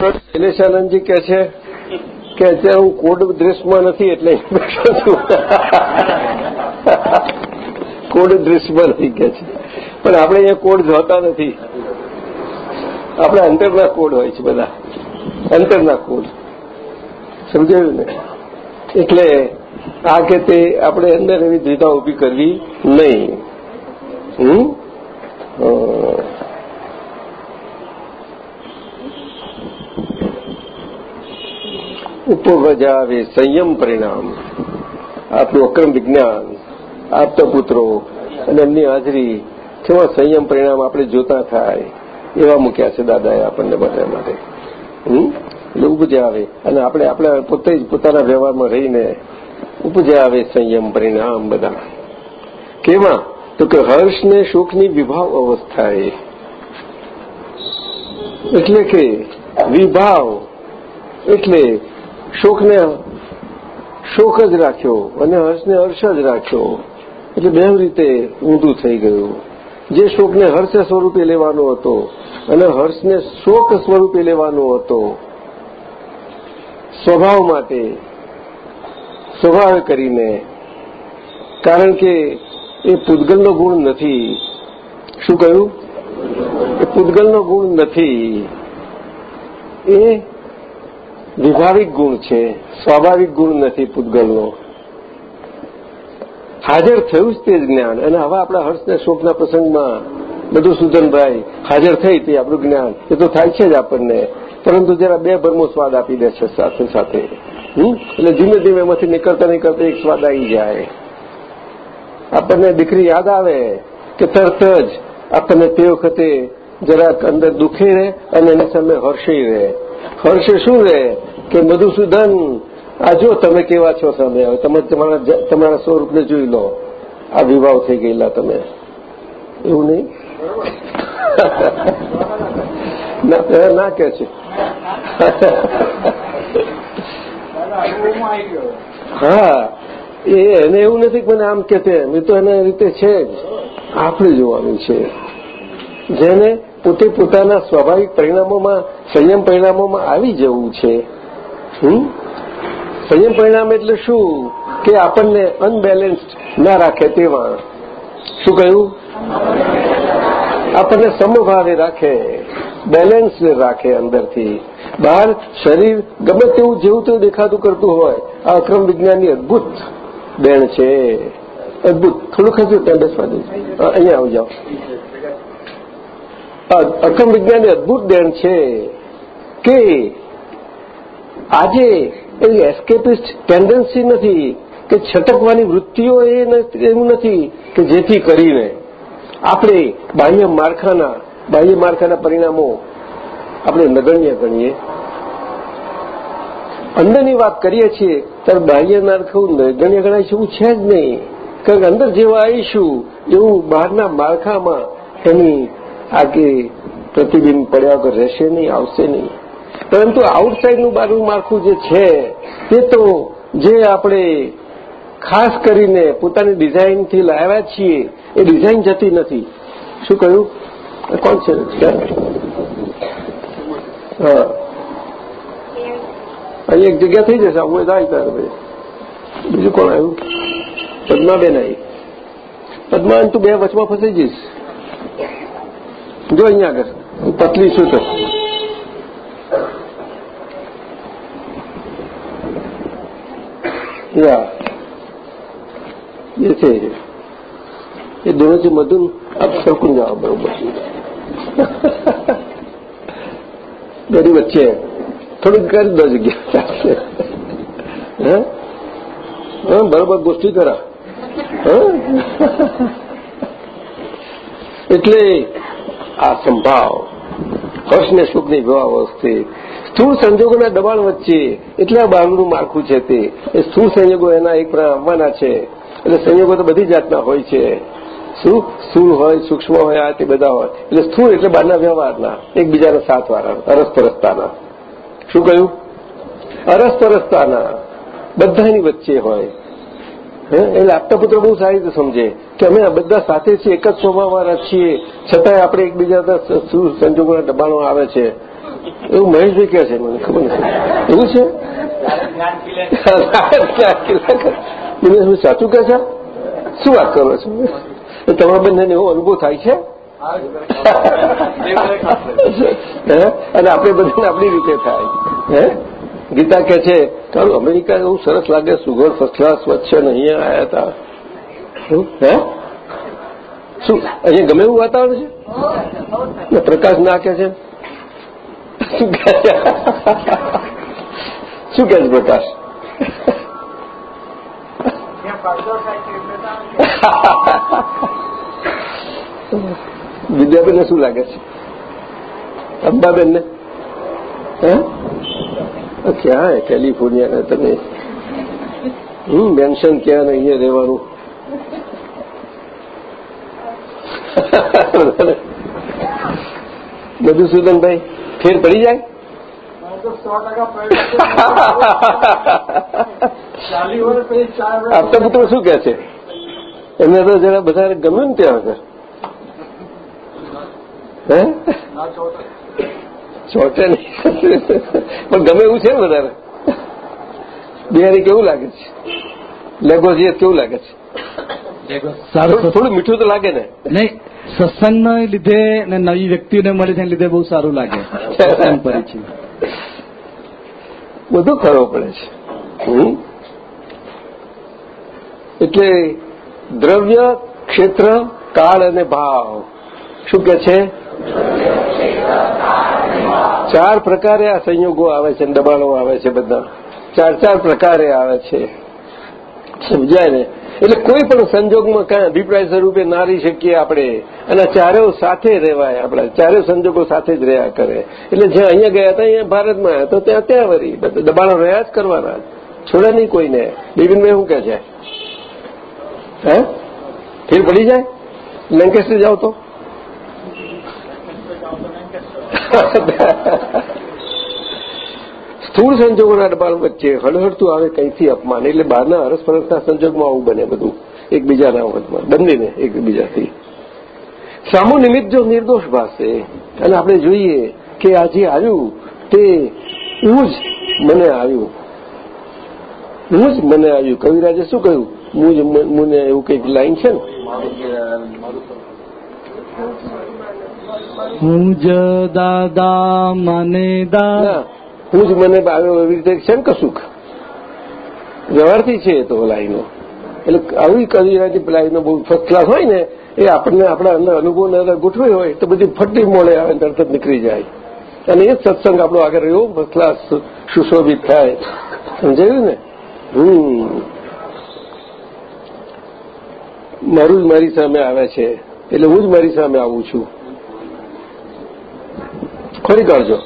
શૈલેષાનંદજી કે છે કે અત્યારે હું કોડ દ્રશ્યમાં નથી એટલે કોડ દ્રશ્યમાં નથી કે છે. પણ આપણે અહીંયા કોડ જોતા નથી. આપણે અંતરના કોડ હોય છે બધા. અંતરના કોડ. સમજાયું ને? એટલે આ કે તે આપણે અંદર એવી દ્વિધા ઊભી કરવી નહીં હમ ઉપવજાવે સંયમ પરિણામ. આપનું અક્રમ વિજ્ઞાન આપતા પુત્રો અને એમની હાજરી કેવા સંયમ પરિણામ આપણે જોતા થાય એવા મૂક્યા છે દાદાએ આપણને બધા માટે. ઉપજે આવે અને આપણે આપણે પોતે જ પોતાના વ્યવહારમાં રહીને ઉપજે સંયમ પરિણામ બધા. કેવા? તો કે હર્ષ ને શોકની વિભાવ અવસ્થાએ. એટલે કે વિભાવ. એટલે શોકને શોક જ રાખ્યો અને હર્ષને હર્ષ જ રાખ્યો. એટલે બે રીતે ઊંધું થઈ ગયું. જે શોકને હર્ષ સ્વરૂપે લેવાનો હતો અને હર્ષને શોક સ્વરૂપે લેવાનો હતો. સ્વભાવ માટે સ્વભાવ કરીને, કારણ કે એ પૂતગલનો ગુણ નથી. શું કહ્યું? એ પૂતગલનો ગુણ નથી. એ વિભાવિક ગુણ છે, સ્વાભાવિક ગુણ નથી પૂતગલનો. હાજર થયું જ તે જ્ઞાન. અને હવે આપણા હર્ષને શોકના પ્રસંગમાં બધું સુધનભાઈ હાજર થઈ તે આપણું જ્ઞાન. એ તો થાય છે જ આપણને. પરંતુ જરા બે ભરમો સ્વાદ આપી દે છે સાથે સાથે. એટલે ધીમે ધીમે એમાંથી નીકળતા નીકળતા એક સ્વાદ આવી જાય. આપણને દીકરી યાદ આવે કે તરત જ આપણને તે વખતે જરાક અંદર દુખી રહે અને એની સામે હર્ષી રહે. હર્ષે શું રહે? કે મધુસૂદન, આ જો તમે કેવા છો સામે હવે તમે તમારા તમારા સ્વરૂપને જોઈ લો. આ વિવાહ થઈ ગયેલા તમે. એવું નહીં? ના ના કે છે. હા, એ એને એવું નથી કે મને આમ કે તેમ. એ તો એના રીતે છે જ. આપણે જોવાનું છે. જેને પોતે પોતાના સ્વાભાવિક પરિણામોમાં, સંયમ પરિણામોમાં આવી જવું છે સંયમ પરિણામ એટલે શું? કે આપણને અનબેલેન્સ્ડ ના રાખે તેવા. શું કહ્યું? આપણને સમભાવે રાખે બેલેન્સ રાખે અંદરથી. બહાર શરીર ગમે તેવું જેવું તેવું દેખાતું કરતું હોય, આ અક્રમ વિજ્ઞાનની અદભુત દેણ છે. અદભુત. થોડું ખસું ત્યાં બેસવા દે અહીંયા આવી જાઓ. અક્રમ વિજ્ઞાનની અદભુત દેણ છે કે આજે એવી એસ્કેપિસ્ટ ટેન્ડન્સી નથી કે છટકવાની વૃત્તિઓ એવું નથી કે જેથી કરીને આપણે બાહ્ય માળખાના બાહ્ય માળખાના પરિણામો આપણે નગણ્ય ગણીએ. અંદરની વાત કરીએ છીએ, ત્યારે બાહ્ય માળખું નગણ્ય ગણાય છે એવું છે જ નહીં. કારણ કે અંદર જેવા આવીશું, એવું બહારના માળખામાં એની આગે પ્રતિબિંબ પડ્યા વગર રહેશે નહીં, આવશે નહીં. પરંતુ આઉટસાઇડનું બારનું માળખું જે છે, તે તો જે આપણે ખાસ કરીને પોતાની ડિઝાઇનથી લાવ્યા છીએ, એ ડિઝાઇન જતી નથી. શું કહ્યું? કોણ છે? હા. અહીં એક જગ્યા થઈ જશે, હું થાય ત્યારે ભાઈ બીજું કોણ આવ્યું? પદ્માબેન આવી. પદ્મા તું બે વચમાં ફસાઈ જઈશ. જો અહીંયા આગળ. પતલી શું તો. या ये છે એ दोनों से मधुन अब सरकून जाओ बरोबर બેની વચ્ચે થોડીક કરી દો જગ્યા ચાલશે હા બરોબર ગોષ્ઠી કરા એટલે આ સંભાવ હર્ષને સુખની વિવાહ અવસ્થિત સ્થૂળ સંજોગોના દબાણ વચ્ચે એટલે આ બહારનું માળખું છે તે? એ સ્થૂળ સંયોગો એના એક આવવાના છે? એટલે સંયોગો તો બધી જાતના હોય છે. શું? સ્થૂળ હોય, સૂક્ષ્મ હોય, આ તે બધા હોય. એટલે સ્થૂળ એટલે બહારના વ્યવહારના, એકબીજાના સાથવાળા, અરસપરસતાના. શું કહ્યું? અરસપરસતાના. બધાની વચ્ચે હોય. એટલે આપતા પુત્ર બહુ સારી રીતે સમજે કે અમે બધા સાથે છીએ, એક જ સ્વભાવવાળા છીએ. છતાંય આપણે એકબીજા સંજોગોના દબાણો આવે છે. એવું મહેશભાઈ કહે છે મને ખબર નથી. એવું છે? સાચું કહે છે? શું વાત કરો છો? તમારા બંનેને એવો અનુભવ થાય છે? અને આપણે બધાને આપણી રીતે થાય. હે? ગીતા કે છે તારું અમેરિકા એવું સરસ લાગે સુગર ફર્સ્ટ ક્લાસ વચ્ચે અહીંયા આવ્યા હતા હે? શું? અહીંયા ગમે એવું વાતાવરણ છે? પ્રકાશ ના કે છે? શું કે છે? પ્રકાશ? વિદ્યાબેનને શું લાગે છે? અંબાબેનને? ક્યાં હે કેલિફોર્નિયા તમે હમ, મેન્શન ક્યાં ને અહીંયા રહેવાનું? મધુસૂદનભાઈ ફેર પડી જાય? આપતા પુત્રો શું કે છે? એમને તો જરા બધા ગમ્યું ને ત્યાં આગળ હે? ચોટે નહીં. પણ ગમે એવું છે ને વધારે બિહારી કેવું લાગે છે? લેગોઝિયસ કેવું લાગે છે? સારું થોડું મીઠું તો લાગે ને? નહીં સત્સંગને લીધે ને નવી વ્યક્તિઓને મળે છે લીધે બહુ સારું લાગે. સત્સંગ પરિચય. બધું કરવો પડે છે. એટલે દ્રવ્ય ક્ષેત્ર કાળ અને ભાવ. શું કે છે? ચાર પ્રકારે આ સંયોગો આવે છે દબાણો આવે છે બધા. ચાર ચાર પ્રકારે આવે છે. સમજાય ને એટલે કોઈ પણ સંજોગમાં કઈ અભિપ્રાય સ્વરૂપે ના રહી શકીએ આપણે, અને ચારેઓ સાથે રહેવાય આપણા, ચારેય સંજોગો સાથે જ રહ્યા કરે. એટલે જ્યાં અહીંયા ગયા હતા, અહીંયા ભારતમાં આવ્યા તો ત્યાં ત્યાં વરી દબાણો રહ્યા જ કરવાના. છોડે નહીં કોઈને. બિપિનભાઈ શું કે છે? હે? ફેર પડી જાય? લેન્કેસ્ટર જાઓ તો? સ્થૂળ સંજોગોના દબાણ વચ્ચે હળહળતું આવે કંઈથી અપમાન? એટલે બહારના અરસપરસના સંજોગમાં આવું બને બધું એકબીજાના વચમાં બંનેને એકબીજાથી. સામુ નિમિત્ત જો નિર્દોષ ભાષે અને આપણે જોઈએ કે આ જે આવ્યું તે એવું જ મને આવ્યું. હું જ મને આવ્યું. કવિરાજે શું કહ્યું? મને એવું કંઈક લાઈન છે ને? હું જ દાદા મને દા ના હું જ મને આવ્યો એવી રીતે છે ને કશુંક વ્યવહારથી છે તો લાઈનો. એટલે આવી કવિરાજી લાઈનો બહુ ફર્સ્ટ ક્લાસ હોય ને, એ આપણને આપણા અંદર અનુભવને ગોઠવી હોય, તો બધી ફટ્ટી મોડે આવે તરત જ નીકળી જાય. અને એ સત્સંગ આપણો આગળ રહ્યો ફર્સ્ટ ક્લાસ સુશોભિત થાય. સમજાયું ને? હમ. મારું જ મારી સામે આવે છે, એટલે હું જ મારી સામે આવું છું. ખોરી કાઢજો.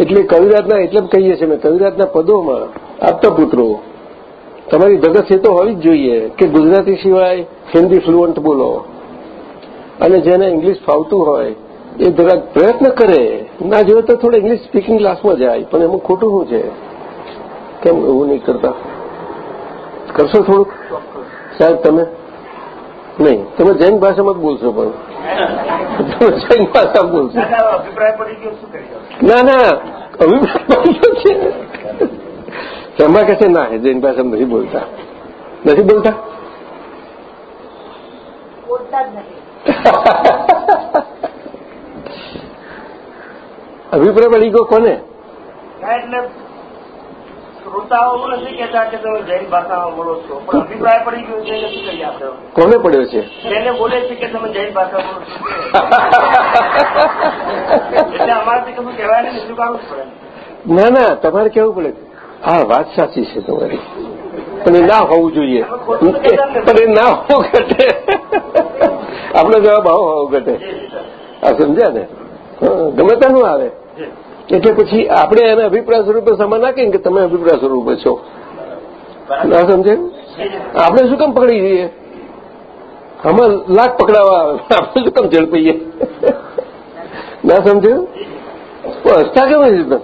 એટલે કવિરાજના, એટલે જ કહીએ છીએ મેં કવિરાજના પદોમાં આપતા પુત્રો તમારી ધગસ એ તો હોવી જ જોઈએ કે ગુજરાતી સિવાય હિન્દી ફ્લુઅન્ટ બોલો. અને જેને ઇંગ્લિશ ફાવતું હોય, એ જરાક પ્રયત્ન કરે. ના જોવે તો થોડો ઇંગ્લિશ સ્પીકિંગ ક્લાસમાં જાય, પણ એમાં ખોટું શું છે? કેમ એવું નહીં કરતા? કરશો થોડુંક? સાહેબ, તમે? નહીં, તમે જૈન ભાષામાં જ બોલશો પણ. જૈન ભાષા ના ના અભિપ્રાય છે. એમાં કહે છે ના જૈન ભાષા નથી બોલતા. નથી બોલતા? અભિપ્રાય પડી ગયો કોને? એટલે શ્રોતાઓ નથી કહેતા કે તમે જૈન ભાષામાં બોલો છો. પણ અભિપ્રાય પડી ગયો છે આપણે? કોને પડ્યો છે? એને બોલે છે કે તમે જૈન ભાષા બોલો છો. એટલે અમારાથી કશું કહેવાય ને બીજું કામ પડે. ના ના તમારે કેવું પડે? હા વાત સાચી છે તમારી. પણ એ ના હોવું જોઈએ. પણ એ ના હોવું ઘટે. આપણો જવાબ આવો હોવો ઘટે. આ સમજ્યા ને? ગમે તેનું આવે. એટલે પછી આપણે એને અભિપ્રાય સ્વરૂપે સમા ના કે તમે અભિપ્રાય સ્વરૂપે છો. ના સમજાયું આપણે શું કેમ પકડી જઈએ? આમાં લાખ પકડાવા આપણે શું કેમ ઝડપીએ ના સમજ્યું હસતા કેમ છે તમે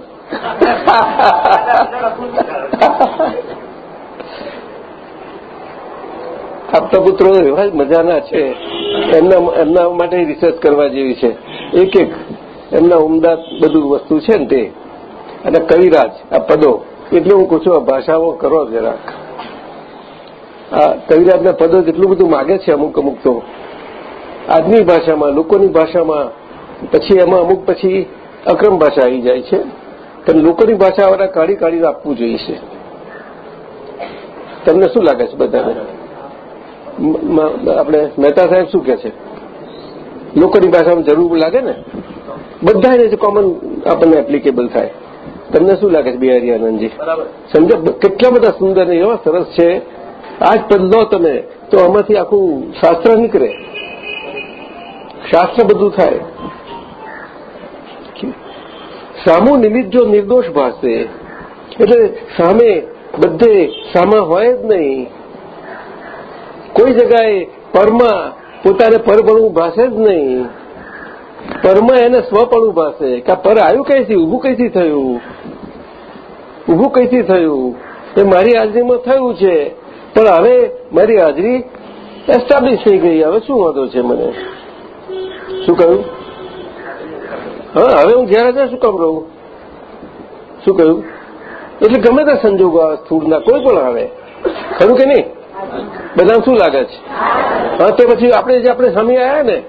આપતા પુત્રો એવા જ મજાના છે. એમના એમના માટે રિસર્ચ કરવા જેવી છે. એક એક એમના ઉમદા બધું વસ્તુ છે ને તે. અને કવિરાજ, આ પદો. એટલે હું કહું આ ભાષાઓ કરો જરાક. આ કવિરાજના પદો જેટલું બધું માગે છે અમુક અમુક તો. આજની ભાષામાં, લોકોની ભાષામાં, પછી એમાં અમુક પછી અક્રમ ભાષા આવી જાય છે. પણ લોકોની ભાષા વાળા કાઢી કાઢીને આપવું જોઈએ તમને શું લાગે છે બધાને? આપણે મહેતા સાહેબ શું કે છે? લોકોની ભાષામાં જરૂર લાગે ને? બધાને કોમન આપણને એપ્લિકેબલ થાય. તમને શું લાગે છે બિહારી આનંદજી? સમજો કેટલા બધા સુંદર ને એવા સરસ છે. આ જ પદ લો તમે તો આમાંથી આખું શાસ્ત્ર નીકળે. શાસ્ત્ર બધું થાય. સામુ નિમિત્ત જો નિર્દોષ ભાષે એટલે સામે બધે સામા હોય જ નહીં. કોઈ જગાએ પરમાં પોતાને પરભણવું ભાષે જ નહીં. પરમાં એને સ્વપણું ભાષે કે પર આવ્યું કઈથી? ઊભું કઈથી થયું? ઊભું કઈથી થયું? એ મારી હાજરીમાં થયું છે. પણ હવે મારી હાજરી એસ્ટાબ્લિશ થઈ ગઈ. હવે શું વાંધો છે મને? શું કહ્યું? હા, હવે હું ઘેર શું કામ રહું? શું કહ્યું? એટલે ગમે તે સંજોગો આવે સ્થૂળના, કોઈ પણ આવે. ખરું કે નહીં? બધાને શું લાગે છે? હા, તે પછી આપણે જે આપણે સામે આવ્યા ને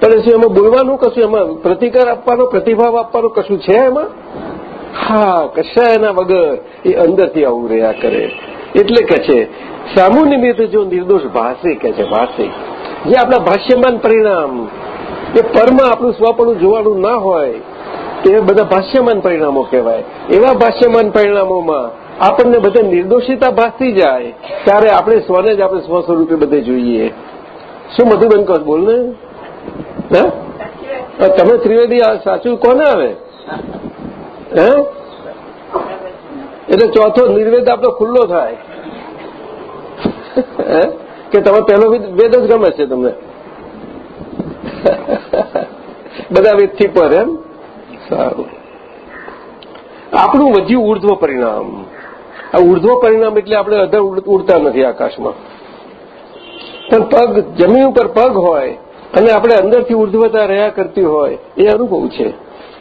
પણ શું એમાં બોલવાનું કશું? એમાં પ્રતિકાર આપવાનો, પ્રતિભાવ આપવાનો કશું છે એમાં? હા કશા એના વગર એ અંદરથી આવું રહ્યા કરે. એટલે કે છે સામુ નિમિત્ત જો નિર્દોષ ભાષે કે છે, ભાષે, જે આપણા ભાષ્યમાન પરિણામ, એ પરમાં આપણું સ્વપણું જોવાનું ના હોય, તે બધા ભાષ્યમાન પરિણામો કહેવાય. એવા ભાષ્યમાન પરિણામોમાં આપણને બધે નિર્દોષિતા ભાસતી જાય, ત્યારે આપણે સ્વને જ આપણે સ્વ સ્વરૂપે બધે જોઈએ. શું મધુબેન કહો બોલ ને. તમે ત્રિવેદી સાચું કોને આવે? હે? એટલે ચોથો નિર્વેદ આપણો ખુલ્લો થાય. કે તમે પહેલો વેદ જ ગમે છે તમને. બધા વેદથી પર એમ? સારું. આપણું વધ્યું ઉર્ધ્વ પરિણામ. આ ઉર્ધ્વ પરિણામ એટલે આપણે અધર ઉડતા નથી આકાશમાં. પણ પગ જમીન ઉપર પગ હોય અને આપણે અંદરથી ઉર્ધ્વતા રહ્યા કરતી હોય એ અનુભવ છે,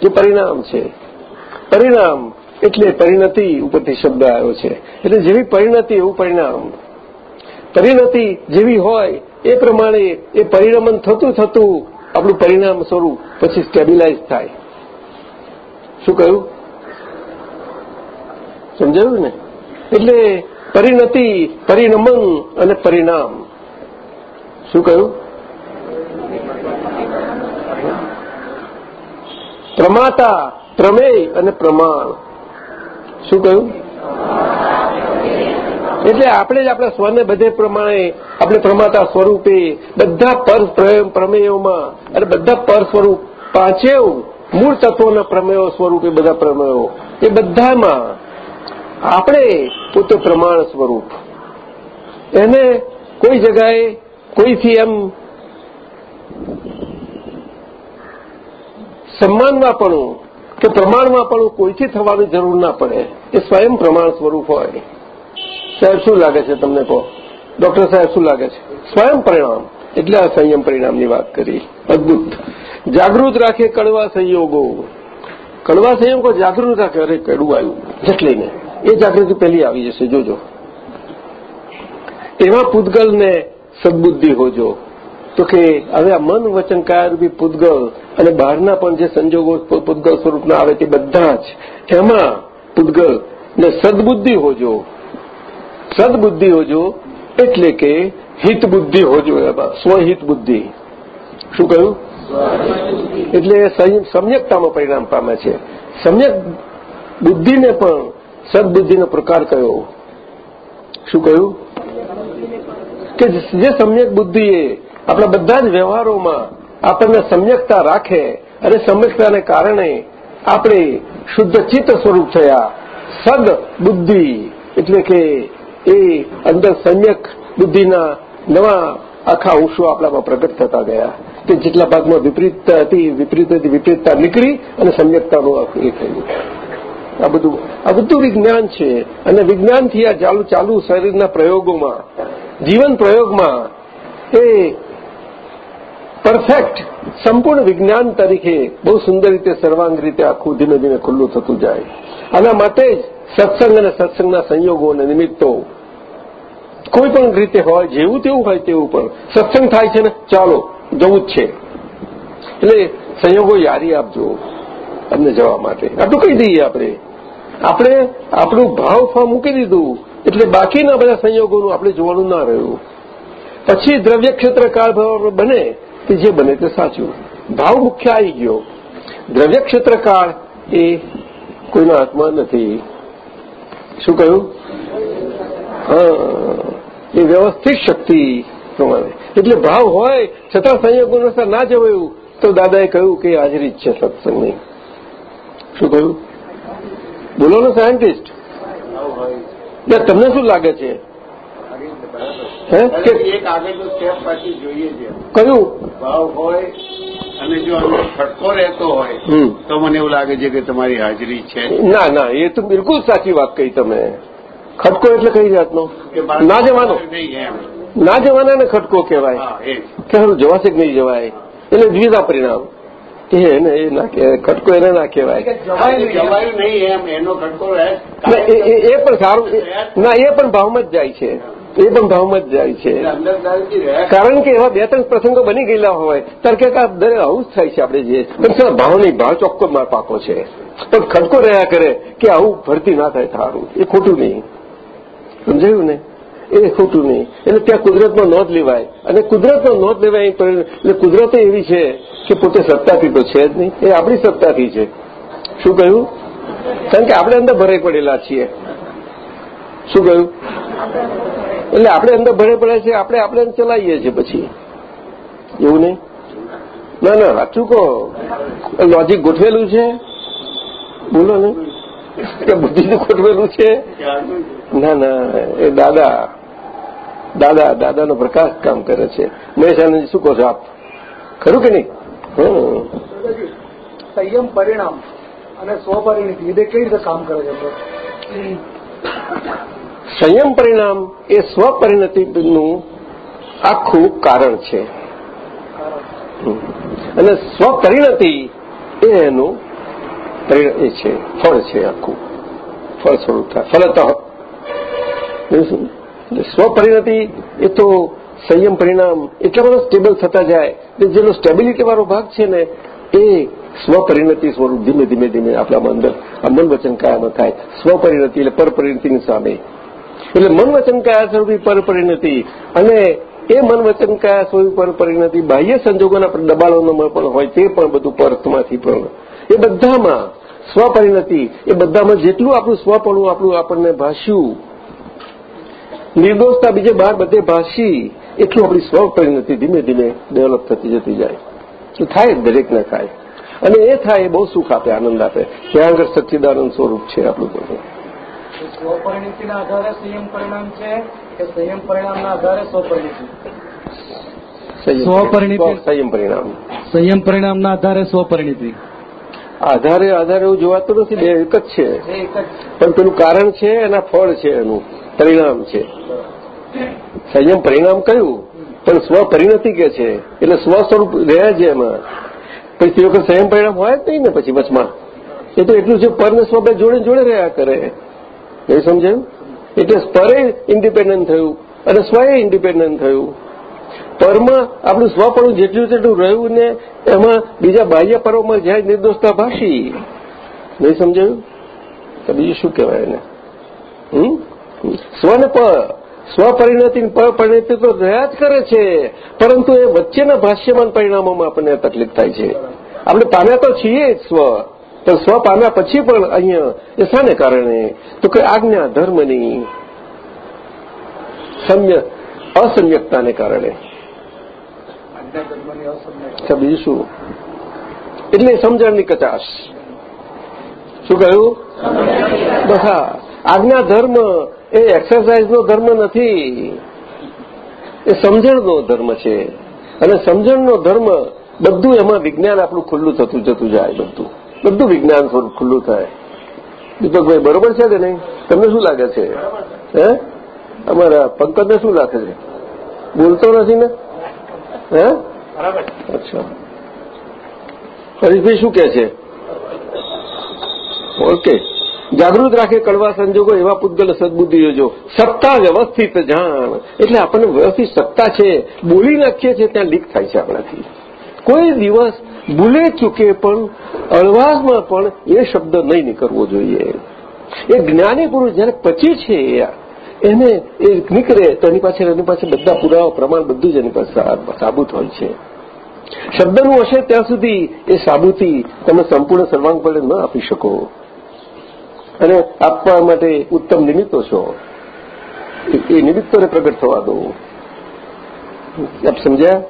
જે પરિણામ છે. પરિણામ એટલે પરિણતિ ઉપરથી શબ્દ આવ્યો છે. એટલે જેવી પરિણતિ એવું પરિણામ. પરિણતિ જેવી હોય એ પ્રમાણે એ પરિણમન થતું થતું આપણું પરિણામ સ્વરૂપ પછી સ્ટેબિલાઇઝ થાય. શું કહ્યું? સમજાયું ને? એટલે પરિણતિ પરિણમન અને પરિણામ. શું કહ્યું? પ્રમાતા, પ્રમેય અને પ્રમાણ. શું કહ્યું? એટલે આપણે જ આપણા સ્વને બધે પ્રમાણે, આપણે પ્રમાતા સ્વરૂપે બધા પર પ્રમેયોમાં, અને બધા પર સ્વરૂપ પાંચેવ મૂળ તત્વોના પ્રમેયો સ્વરૂપે બધા પ્રમેયો, એ બધામાં આપણે પોતે પ્રમાણ સ્વરૂપ. એને કોઈ જગાએ કોઈથી એમ સન્માનવાપણું કે પ્રમાણવાપણું કોઈથી થવાની જરૂર ના પડે એ સ્વયં પ્રમાણ સ્વરૂપ હોય. સાહેબ, શું લાગે છે તમને કહો? ડોક્ટર સાહેબ, શું લાગે છે? સ્વયં પરિણામ. એટલે આ સંયમ પરિણામની વાત કરી. અદભુત. જાગૃત રાખે કડવા સંયોગો. કડવા સંયોગો જાગૃત રાખે. અરે, કડવું આવ્યું. જેટલીને એ જાગૃતિ પહેલી આવી જશે. જોજો. એવા પૂતગલને સદબુદ્ધિ હોજો. તો કે હવે આ મન વચન કાયરૂપી પૂદગલ અને બહારના પણ જે સંજોગો પૂદગલ સ્વરૂપના આવે તે બધા જ, એમાં પૂદગલ ને સદબુદ્ધિ હોજો. સદબુદ્ધિ હોજો એટલે કે હિત હોજો એમાં સ્વહિત બુદ્ધિ શું કહ્યું? એટલે સમ્યકતામાં પરિણામ પામે છે. સમ્યક બુદ્ધિને પણ સદબુદ્ધિનો પ્રકાર કયો? શું કહ્યું? કે જે સમ્યક બુદ્ધિએ આપણા બધા જ વ્યવહારોમાં આપણને સમ્યકતા રાખે અને સમ્યકતાને કારણે આપણે શુદ્ધ ચિત્ત સ્વરૂપ થયા. સદ બુદ્ધિ એટલે કે એ અંદર સમ્યક બુદ્ધિના નવા આખા અંશો આપણામાં પ્રગટ થતા ગયા કે જેટલા ભાગમાં વિપરીતતા હતી, વિપરીત વિપરીતતા નીકળી અને સમ્યકતાનું એ થયું આ બધું આ બધું વિજ્ઞાન છે અને વિજ્ઞાનથી આ ચાલુ ચાલુ શરીરના પ્રયોગોમાં, જીવન પ્રયોગમાં એ પરફેક્ટ સંપૂર્ણ વિજ્ઞાન તરીકે બહુ સુંદર રીતે, સર્વાંગ રીતે આખું ધીમે ધીમે ખુલ્લું થતું જાય. આના માટે જ સત્સંગ અને સત્સંગના સંયોગો અને નિમિત્તો કોઈ પણ રીતે હોય, જેવું તેવું હોય તેવું પણ સત્સંગ થાય છે ને, ચાલો, જવું જ છે. એટલે સંયોગો યારી આપજો અમને જવા માટે. આટલું કહી દઈએ આપણે. આપણે આપણું ભાવ ફા મૂકી દીધું, એટલે બાકીના બધા સંયોગોનું આપણે જોવાનું ના રહ્યું. પછી દ્રવ્ય ક્ષેત્ર કાળ બને કે જે બને તે સાચું. ભાવ મુખ્ય આવી ગયો. દ્રવ્ય ક્ષેત્રકાળ એ કોઈના હાથમાં નથી. શું કહ્યું? હા એ વ્યવસ્થિત શક્તિ પ્રમાણે. એટલે ભાવ હોય છતાં સંયોગ અનુસાર ના જવાયું તો દાદાએ કહ્યું કે હાજરી જ છે સત્સંગની. શું કહ્યું? બોલો ને સાયન્ટિસ્ટ. તમને શું લાગે છે? કયું ભાવ હોય અને જો અંદર ફટકો રહેતો હોય તો મને એવું લાગે છે કે તમારી હાજરી છે. ના ના એ તો બિલકુલ સાચી વાત કહી તમે. ખટકો એટલે કઈ જાતનો? ના જવાનો. ના જવાના ને ખટકો કહેવાય. કે સારું જવાશે કે નહીં જવાય? એટલે દ્વિધા પરિણામ. એ એને એ ના કહેવાય ખટકો એને ના કહેવાય. જવાયું નહીં એમ. એનો ખટકો રહે એ પણ સારું ના એ પણ ભાવમાં જ જાય છે. એ પણ ભાવમાં જ જાય છે. કારણ કે એવા બે ત્રણ પ્રસંગો બની ગયેલા હોય ત્યારે કે આવું જ થાય છે આપણે જે. પણ ભાવ નહીં ભાવ ચોખ્ખો માર પાકો છે. પણ ખડકો રહ્યા કરે કે આવું ભરતી ના થાય સારું એ ખોટું નહીં. સમજાયું ને? એ ખોટું નહીં. એટલે ત્યાં કુદરતનો નોંધ લેવાય. અને કુદરતનો નોંધ લેવાય એટલે કુદરત એવી છે કે પોતે સત્તાથી તો છે જ નહીં. એ આપણી સત્તાથી છે. શું કહ્યું? કારણ કે આપણે અંદર ભરાઈ પડેલા છીએ. શું કહ્યું? એટલે આપણે અંદર ભરે પડે છે, આપણે આપણે ચલાવીએ છીએ પછી. એવું નહીં? ના ના સાચું કહો? લોજિક ગોઠવેલું છે? બોલો ને. કે બુદ્ધિનું ગોઠવેલું છે? ના ના, એ દાદા દાદા, દાદાનો પ્રકાશ કામ કરે છે. મહેશ આનંદજી, શું કહો છો આપ? ખરું કે નહીં? સંયમ, પરિણામ અને સ્વપરિણતિ, એ કેવી રીતે કામ કરે છે? સંયમ પરિણામ એ સ્વપરિણતિનું આખું કારણ છે. અને સ્વપરિણતિ એ એનું એ છે, ફળ છે આખું. ફળ સ્વરૂપ ફલત. સ્વપરિણતિ એ તો સંયમ પરિણામ એટલા બધા સ્ટેબલ થતા જાય કે જેનો સ્ટેબિલિટી વાળો ભાગ છે ને, એ સ્વપરિણતિ સ્વરૂપ ધીમે ધીમે ધીમે આપણામાં અંદર આ મન વચન કાયમ થાય. સ્વપરિણતિ એટલે પરપરિણતિની સામે. એટલે મન વચન સ્વરૂપી પરપરિણતિ અને એ મન વચન કયા સ્વરૂપ પરપરિણતિ બાહ્ય સંજોગોના દબાણોનો પણ હોય તે પણ બધું પરતમાંથી પણ. એ બધામાં સ્વપરિણતિ, એ બધામાં જેટલું આપણું સ્વપણું આપણું આપણને ભાષ્યું. નિર્દોષતા બીજે બહાર બધે ભાષી, એટલું આપણી સ્વપરિણતિ ધીમે ધીમે ડેવલપ થતી જતી જાય. તો થાય દરેકને થાય. અને એ થાય એ બહુ સુખ આપે, આનંદ આપે. ત્યાં આગળ સચ્ચિદાનંદ સ્વરૂપ છે આપણું બધું સ્વપરિણતિના આધારે સંયમ પરિણામ છે કે સંયમ પરિણામના આધારે સ્વપરિણિતિ? સ્વપરિણતિ- સંયમ પરિણામ. સંયમ પરિણામના આધારે સ્વપરિણિતિ. આધારે આધારે એવું જોવાતું નથી બે એક જ છે. એ એક જ પણ પેલું કારણ છે એના ફળ છે એનું પરિણામ છે. સંયમ પરિણામ કયું? પણ સ્વપરિણતિ કે છે? એટલે સ્વ સ્વરૂપ રહ્યા છે એમાં. પછી તે વખત સંયમ પરિણામ હોય જ નહીં ને પછી વચમાં. એ તો એટલું છે પરને સ્વ બે જોડે જોડે રહ્યા કરે. એ સમજાયું? એટલે સ્પરે ઇન્ડિપેન્ડન્ટ થયું અને સ્વએ ઇન્ડિપેન્ડન્ટ થયું. પરમાં આપણું સ્વપણું જેટલું તેટલું રહ્યું ને એમાં બીજા બાહ્ય પર્વમાં જ્યાં નિર્દોષતા ભાષી નહીં સમજાયું? તો બીજું શું કહેવાય એને? હમ? સ્વને પર સ્વપરિણતિ ને પરપરિણતિ તો રહ્યા જ કરે છે. પરંતુ એ વચ્ચેના ભાષ્યમાન પરિણામોમાં આપણને તકલીફ થાય છે. આપણે પામ્યા તો છીએ જ સ્વ. પણ સ્વ પામ્યા પછી પણ અહીંયા એ શાને કારણે? તો કે આજ્ઞા ધર્મની સમ્ય અસમ્યકતાને કારણે. બીજું શું? એટલે સમજણની કચાશ. શું કહ્યું? બસ હા. આજ્ઞા ધર્મ એ એક્સરસાઇઝનો ધર્મ નથી. એ સમજણનો ધર્મ છે. અને સમજણનો ધર્મ બધું એમાં વિજ્ઞાન આપણું ખુલ્લું થતું જતું જાય બધું. બધું વિજ્ઞાન ખુલ્લું થાય. દીપકભાઈ બરોબર છે કે નહીં? તમને શું લાગે છે? હે? અમારા પંકજને શું લાગે છે? બોલતો નથી ને? હે? અચ્છા. હરીશભાઈ શું કે છે? ઓકે. જાગૃત રાખે કડવા સંજોગો એવા પૂતગલ સદબુદ્ધિ યોજો સત્તા વ્યવસ્થિત જાણ. એટલે આપણને વ્યવસ્થિત સત્તા છે. બોલી નાખીએ છીએ ત્યાં લીક થાય છે આપણાથી. કોઈ દિવસ ભૂલે ચૂકે પણ, અળવાશમાં પણ એ શબ્દ નહીં નીકળવો જોઈએ. એ જ્ઞાની પુરુષ જયારે પચી છે, એને એ નીકળે તો એની પાછળ એની પાસે બધા પુરાવા પ્રમાણ બધું જ એની પાસે સાબુત હોય છે. શબ્દનું હશે ત્યાં સુધી એ સાબુતી તમે સંપૂર્ણ સર્વાંગપણે ન આપી શકો. અને આપવા માટે ઉત્તમ નિમિત્તો છો. એ નિમિત્તોને પ્રગટ થવા દો. આપ સમજ્યા?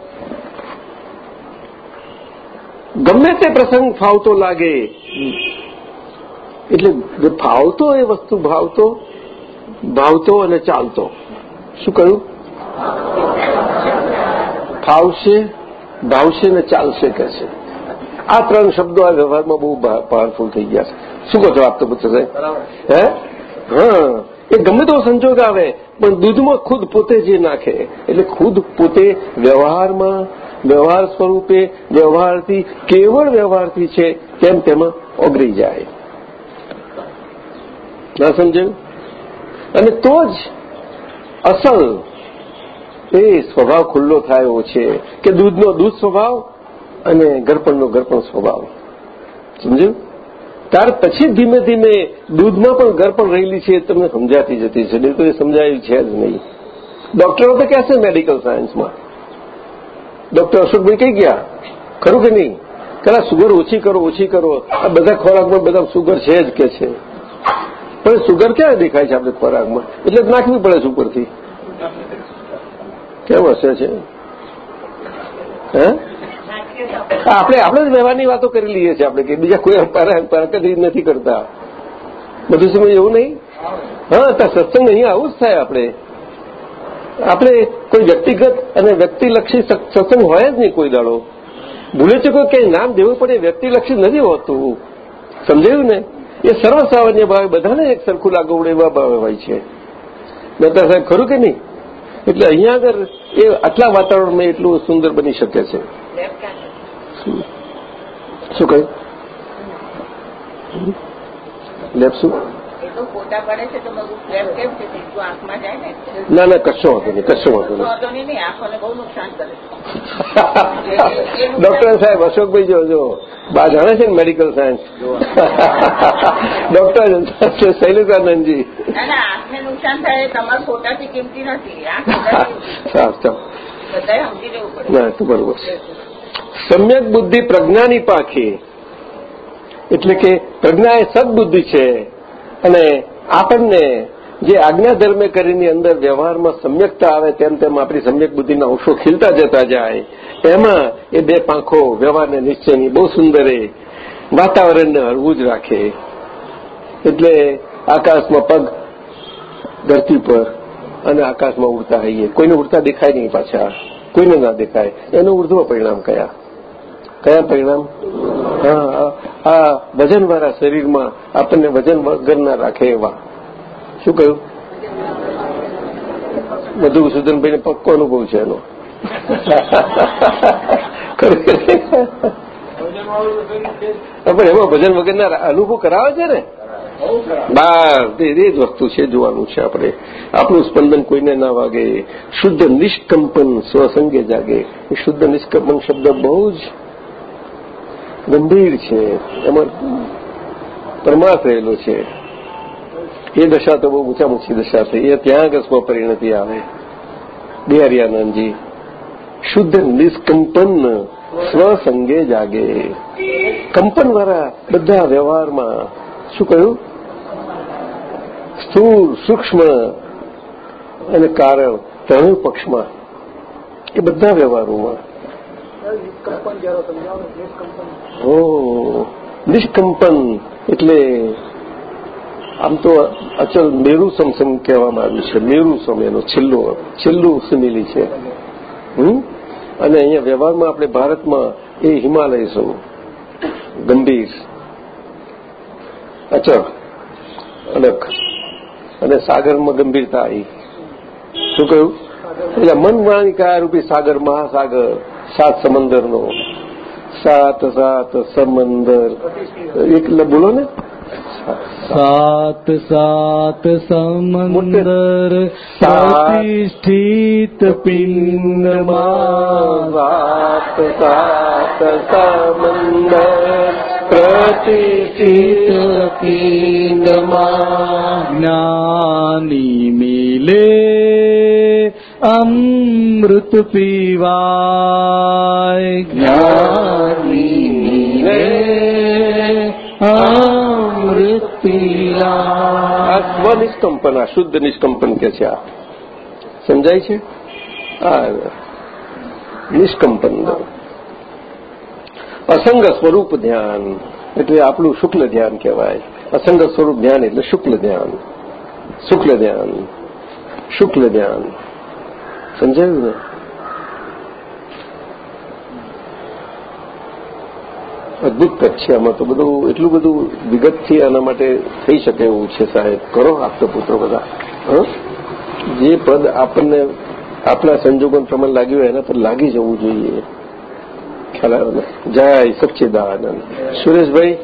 ગમે તે પ્રસંગ ફાવતો લાગે. એટલે ફાવતો એ વસ્તુ ભાવતો ભાવતો અને ચાલતો. શું કહ્યું? ફાવશે ભાવશે ને ચાલશે કે છે. આ ત્રણ શબ્દો આ વ્યવહારમાં બહુ પાવરફુલ થઈ ગયા છે. શું કહો છો આપ તો સાહેબ? હે? હા. એ ગમે તેવો સંજોગ આવે પણ દૂધમાં ખુદ પોતે જે નાખે એટલે ખુદ પોતે વ્યવહારમાં વ્યવહાર સ્વરૂપે વ્યવહારથી, કેવળ વ્યવહારથી છે તેમ તેમાં ઓગળી જાય. ના સમજાયું? અને તો જ અસલ એ સ્વભાવ ખુલ્લો થાય છે કે દૂધનો દૂધ સ્વભાવ અને ગરપણનો ગરપણ સ્વભાવ. સમજ્યું? ત્યાર પછી ધીમે ધીમે દૂધમાં પણ ગરપણ રહેલી છે તમને સમજાતી જતી છે. બિલકુલ સમજાયું છે જ નહીં. ડોક્ટરો તો કહેશે મેડિકલ સાયન્સમાં ડોક્ટર અશોકભાઈ કઈ ગયા? ખરું કે નહીં? કલા સુગર ઓછી કરો ઓછી કરો. આ બધા ખોરાકમાં બધા સુગર છે જ કે છે. પણ સુગર ક્યાં દેખાય છે આપણે ખોરાકમાં? એટલે નાખવી પડે છે ઉપરથી. કેમ હશે છે? હે? આપણે આપણે જ વ્યવહારની વાતો કરી લઈએ છીએ આપણે કે બીજા કોઈ પરકરી નથી કરતા. બધું સમજ એવું નહીં? હા, ત્યાં સત્સંગ અહીંયા આવું જ થાય આપણે. આપણે કોઈ વ્યક્તિગત અને વ્યક્તિલક્ષી સત્સંગ હોય જ નહીં કોઈ દાડો. ભૂલે કોઈ કંઈ નામ દેવું પડે વ્યક્તિલક્ષી નથી હોતું. સમજાયું ને? એ સર્વસામાન્ય ભાવે બધાને એક સરખું લાગવડે એવા ભાવે હોય છે. મહેતા સાહેબ, ખરું કે નહીં? એટલે અહીંયા આગળ એ આટલા વાતાવરણમાં એટલું સુંદર બની શકે છે. શું કહ્યું? લેબ શું? ના. ના કશો વાંધો નહીં કશો વાંધો નહીં. ડોક્ટર સાહેબ અશોકભાઈ જો જો બા જાણે છે ને મેડિકલ સાયન્સ ડોક્ટર શૈલેષાનંદજી. નુકસાન થાય તમારા ફોટાથી કિંમતી નથી. ના તો બરોબર સમ્યક બુદ્ધિ પ્રજ્ઞાની પાખી. એટલે કે પ્રજ્ઞા એ સદબુદ્ધિ છે. અને આપણને જે આજ્ઞા ધર્મે કરીને અંદર વ્યવહારમાં સમ્યકતા આવે તેમ તેમ આપણી સમ્યક બુદ્ધિના અંશો ખીલતા જતા જાય, એમાં એ બે પાંખો વ્યવહારને નિશ્ચયની બહુ સુંદરે વાતાવરણને હળવું જ રાખે. એટલે આકાશમાં પગ ધરતી પર અને આકાશમાં ઉડતા હઈએ કોઈને ઉડતા દેખાય નહીં પાછા, કોઈને ના દેખાય. એનું ઉર્ધ્વ પરિણામ કયા? કયા પરિણામ? આ વજનવાળા શરીરમાં આપણને વજન વગર ના રાખે એવા. શું કહ્યું? બધું પક્કો અનુભવ છે એનો. પણ એમાં ભજન વગરના અનુભવ કરાવે છે ને? બસ, એ જ વસ્તુ છે, જોવાનું છે આપણે. આપણું સ્પંદન કોઈને ના વાગે. શુદ્ધ નિષ્કંપન સ્વસંગે જાગે. શુદ્ધ નિષ્કંપન શબ્દ બહુ જ ગંભીર છે. એમાં પરમાર્થ રહેલો છે. એ દશા તો બહુ ઊંચા ઊંચી દશા છે. એ ત્યાં આગળ પરિણતિ આવે. બિહારિયાનંદજી, શુદ્ધ નિષ્કંપન સ્વસંગે જાગે. કંપન વાળા બધા વ્યવહારમાં શું કહ્યું? સ્થૂળ, સૂક્ષ્મ અને કારણ, ત્રણેય પક્ષમાં. એ બધા વ્યવહારોમાં. ઓ નિષ્કંપન એટલે આમ તો અચલ મેરુ સમસમ કહેવામાં આવ્યું છે મેરુ સમ એનો છેલ્લો છેલ્લું સિમિલી છે. હમ? અને અહીંયા વ્યવહારમાં આપણે ભારતમાં એ હિમાલય સૌ ગંભીર અચળ અડક અને સાગરમાં ગંભીરતા આવી શું કહ્યું? એટલે મન વાણિકા રૂપી સાગર મહાસાગર. સાત સમંદરનો સાત સાત સમંદર એક બોલો ને સાત સાત સમંદર. પ્રતિષ્ઠિત પિંડમાં સાત સાત સમંદર પ્રતિષ્ઠિત પિંડમાં જ્ઞાની મિલે અમૃત પીવાય જ્ઞાની અમૃત આ પીવાય સ્વનિષ્કંપન આ શુદ્ધ નિષ્કંપન કે છે આ સમજાય છે આ નિષ્કંપન અસંગ સ્વરૂપ ધ્યાન એટલે આપણું શુક્લ ધ્યાન કહેવાય અસંગ સ્વરૂપ ધ્યાન એટલે શુક્લ ધ્યાન શુક્લ ધ્યાન શુક્લ ધ્યાન સમજાયું ને? અદભુત પદ છે આમાં તો બધું, એટલું બધું વિગતથી આના માટે થઈ શકે એવું છે સાહેબ. કરો આપતો પુત્રો બધા? જે પદ આપણને આપણા સંજોગો પ્રમાણે લાગ્યું એના પર લાગી જવું જોઈએ. ખ્યાલ આવ્યો ને? જય સચ્ચિદાનંદ. સુરેશભાઈ,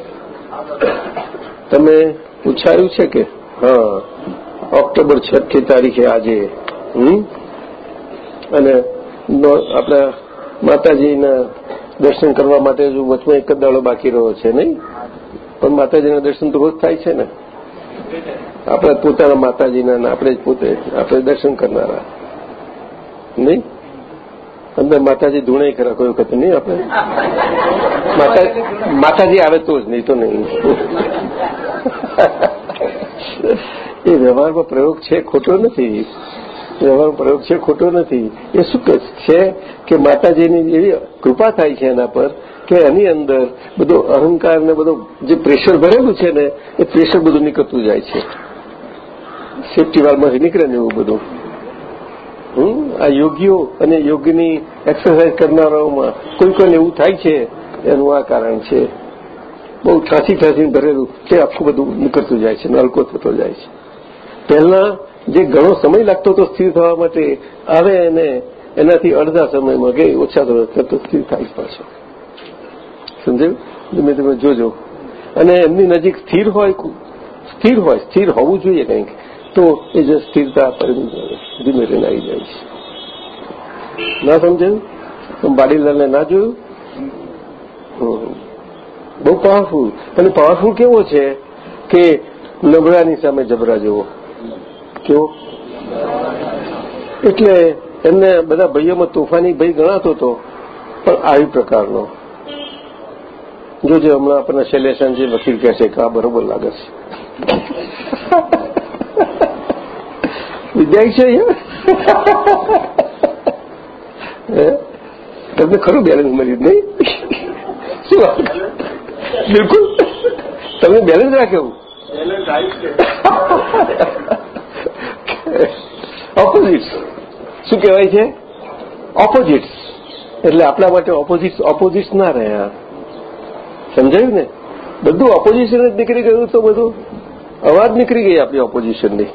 તમે પૂછાયું છે કે? હા. ઓક્ટોબર છઠ્ઠી તારીખે આજે. હમ? અને આપણા માતાજીના દર્શન કરવા માટે હજુ વચમાં એક દાડો બાકી રહ્યો છે, નહીં? પણ માતાજીના દર્શન તો રોજ થાય છે ને? આપણે પોતાના માતાજીના આપણે જ પોતે, આપણે દર્શન કરનારા. નહીં? અંદર માતાજી ધૂણે ખરા કોઈ વખત, નહીં આપણે? માતા, માતાજી આવે તો જ નહીં, તો નહીં. એ વ્યવહારમાં પ્રયોગ છે, ખોટો નથી. વ્યવહારનો પ્રયોગ છે, ખોટો નથી. એ શું છે કે માતાજીની એવી કૃપા થાય છે એના પર કે એની અંદર બધો અહંકાર ને બધો જે પ્રેશર ભરેલું છે ને, એ પ્રેશર બધું નીકળતું જાય છે. સેફટી વાલમાંથી નીકળે ને એવું બધું. હમ? આ યોગીઓ અને યોગની એક્સરસાઇઝ કરનારાઓમાં કોઈ કોઈને એવું થાય છે, એનું આ કારણ છે. બહુ ઠાસી ઠાંસીને ભરેલું તે આખું બધું નીકળતું જાય છે નલકો થતો જાય છે. પહેલા જે ઘણો સમય લાગતો હતો સ્થિર થવા માટે આવે એને એનાથી અડધા સમયમાં કે ઓછા થતો સ્થિર થાય પાછો. સમજાયું? ધીમે ધીમે જોજો. અને એમની નજીક સ્થિર હોય સ્થિર હોય, સ્થિર હોવું જોઈએ કંઈક, તો એ જે સ્થિરતા ધીમે ધીમે આવી જાય છે. ના સમજાયું? તમે બાડીલાલને ના જોયું. બહુ પાવરફુલ અને પાવરફુલ કેવો છે કે નબળાની સામે જબરા જેવો. કેવો એટલે એમને બધા ભાઈઓમાં તોફાની ભાઈ ગણાતો હતો પણ આવી પ્રકારનો. જોજો હમણાં આપણને શૈલેષાનજી વકીલ કહે છે કે આ બરોબર લાગે છે. વિદ્યાય છે? તમને ખરું બેલેન્સ મળ્યું નહીં? શું બિલકુલ. તમે બેલેન્સ રાખ્યું ઓપોઝિટ્સ શું કહેવાય છે? ઓપોઝિટ્સ એટલે આપણા માટે ઓપોઝિટ્સ ઓપોઝિટ્સ ના રહ્યા. સમજાયું ને? બધું ઓપોઝિશન જ નીકળી ગયું તો બધું અવાજ નીકળી ગઈ આપણી ઓપોઝિશનની